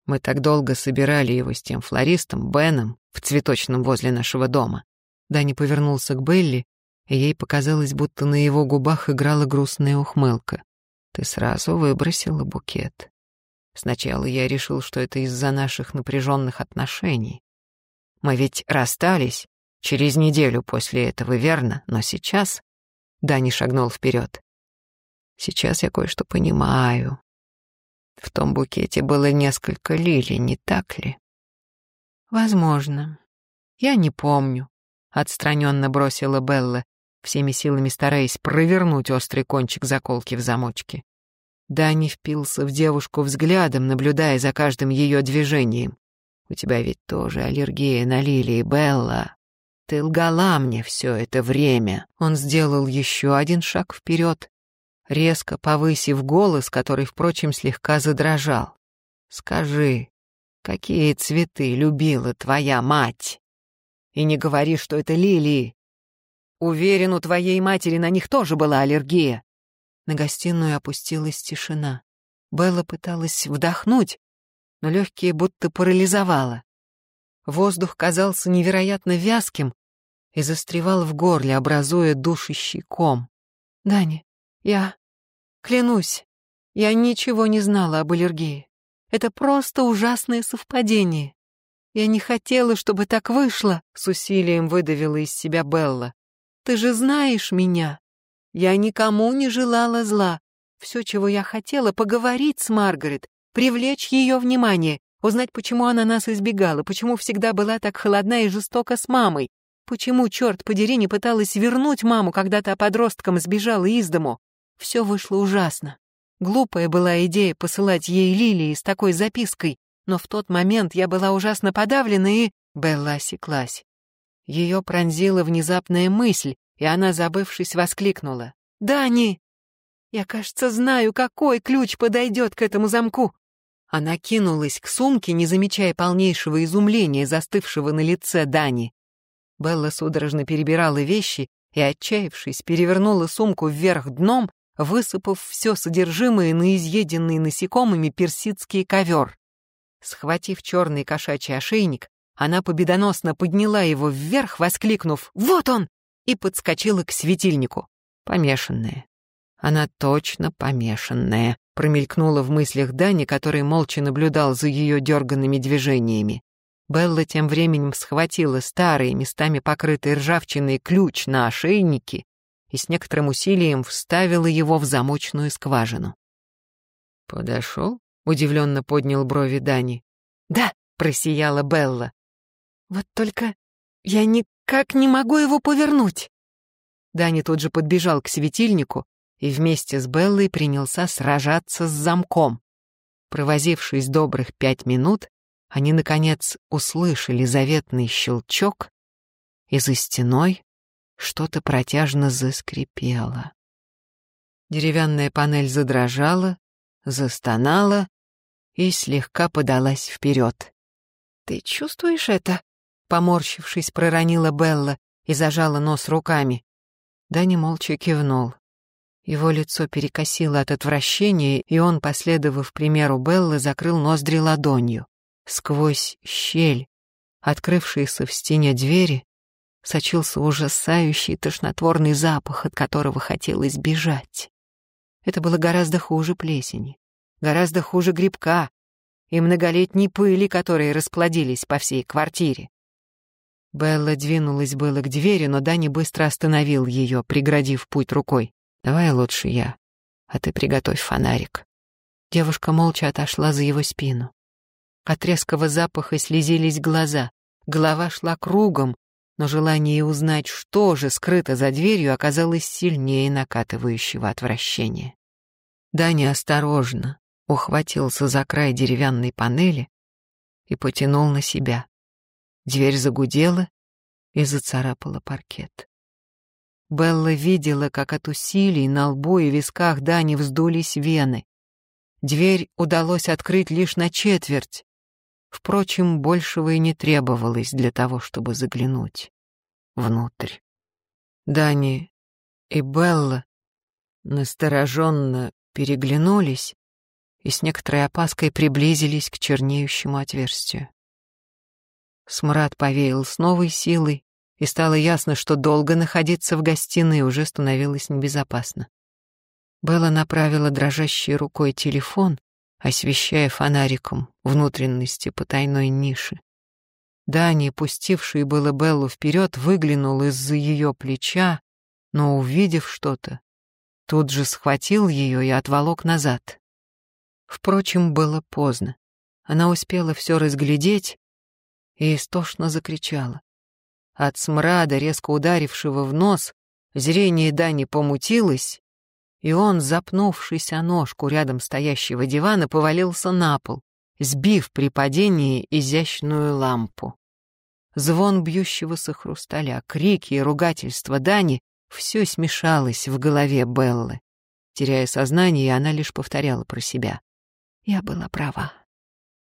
Мы так долго собирали его с тем флористом, Беном, в цветочном возле нашего дома». Дани повернулся к Белли, и ей показалось, будто на его губах играла грустная ухмылка. «Ты сразу выбросила букет. Сначала я решил, что это из-за наших напряженных отношений. Мы ведь расстались через неделю после этого, верно? Но сейчас...» Дани шагнул вперед. «Сейчас я кое-что понимаю. В том букете было несколько лилий, не так ли?» «Возможно. Я не помню», — отстраненно бросила Белла, всеми силами стараясь провернуть острый кончик заколки в замочке. Дани впился в девушку взглядом, наблюдая за каждым ее движением. «У тебя ведь тоже аллергия на лилии, Белла. Ты лгала мне все это время». Он сделал еще один шаг вперед, резко повысив голос, который, впрочем, слегка задрожал. «Скажи, какие цветы любила твоя мать? И не говори, что это лилии. Уверен, у твоей матери на них тоже была аллергия. На гостиную опустилась тишина. Белла пыталась вдохнуть, но легкие будто парализовало. Воздух казался невероятно вязким и застревал в горле, образуя душащий ком. «Дани, я... клянусь, я ничего не знала об аллергии. Это просто ужасное совпадение. Я не хотела, чтобы так вышло», — с усилием выдавила из себя Белла. «Ты же знаешь меня. Я никому не желала зла. Все, чего я хотела, поговорить с Маргарет, привлечь ее внимание, узнать, почему она нас избегала, почему всегда была так холодна и жестока с мамой, почему, черт подери, не пыталась вернуть маму, когда та подростком сбежала из дому. Все вышло ужасно. Глупая была идея посылать ей лилии с такой запиской, но в тот момент я была ужасно подавлена и... Белла осеклась. Ее пронзила внезапная мысль, и она, забывшись, воскликнула. «Дани! Я, кажется, знаю, какой ключ подойдет к этому замку!» Она кинулась к сумке, не замечая полнейшего изумления, застывшего на лице Дани. Белла судорожно перебирала вещи и, отчаявшись, перевернула сумку вверх дном, высыпав все содержимое на изъеденный насекомыми персидский ковер. Схватив черный кошачий ошейник, она победоносно подняла его вверх, воскликнув «Вот он!» И подскочила к светильнику. Помешанная. Она точно помешанная, промелькнула в мыслях Дани, который молча наблюдал за ее дерганными движениями. Белла тем временем схватила старый, местами покрытый ржавчиной ключ на ошейнике и с некоторым усилием вставила его в замочную скважину. «Подошел?» Удивленно поднял брови Дани. «Да», — просияла Белла. «Вот только я никак не могу его повернуть». Дани тут же подбежал к светильнику и вместе с Беллой принялся сражаться с замком. Провозившись добрых пять минут, они, наконец, услышали заветный щелчок, и за стеной что-то протяжно заскрипело. Деревянная панель задрожала, застонала и слегка подалась вперед. «Ты чувствуешь это?» — поморщившись, проронила Белла и зажала нос руками. Даня молча кивнул. Его лицо перекосило от отвращения, и он, последовав примеру Беллы, закрыл ноздри ладонью. Сквозь щель, открывшиеся в стене двери, сочился ужасающий тошнотворный запах, от которого хотелось бежать. Это было гораздо хуже плесени, гораздо хуже грибка и многолетней пыли, которые расплодились по всей квартире. Белла двинулась было к двери, но Дани быстро остановил ее, преградив путь рукой. «Давай лучше я, а ты приготовь фонарик». Девушка молча отошла за его спину. От резкого запаха слезились глаза, голова шла кругом, но желание узнать, что же скрыто за дверью, оказалось сильнее накатывающего отвращения. Даня осторожно ухватился за край деревянной панели и потянул на себя. Дверь загудела и зацарапала паркет. Белла видела, как от усилий на лбу и висках Дани вздулись вены. Дверь удалось открыть лишь на четверть, Впрочем, большего и не требовалось для того, чтобы заглянуть внутрь. Дани и Белла настороженно переглянулись и с некоторой опаской приблизились к чернеющему отверстию. Смрад повеял с новой силой, и стало ясно, что долго находиться в гостиной уже становилось небезопасно. Белла направила дрожащей рукой телефон освещая фонариком внутренности потайной ниши. Дани, пустивший было Беллу вперед, выглянул из-за ее плеча, но, увидев что-то, тут же схватил ее и отволок назад. Впрочем, было поздно. Она успела все разглядеть и истошно закричала. От смрада, резко ударившего в нос, зрение Дани помутилось, и он, запнувшись о ножку рядом стоящего дивана, повалился на пол, сбив при падении изящную лампу. Звон бьющегося хрусталя, крики и ругательства Дани — все смешалось в голове Беллы. Теряя сознание, она лишь повторяла про себя. «Я была права.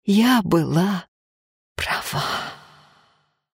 Я была права».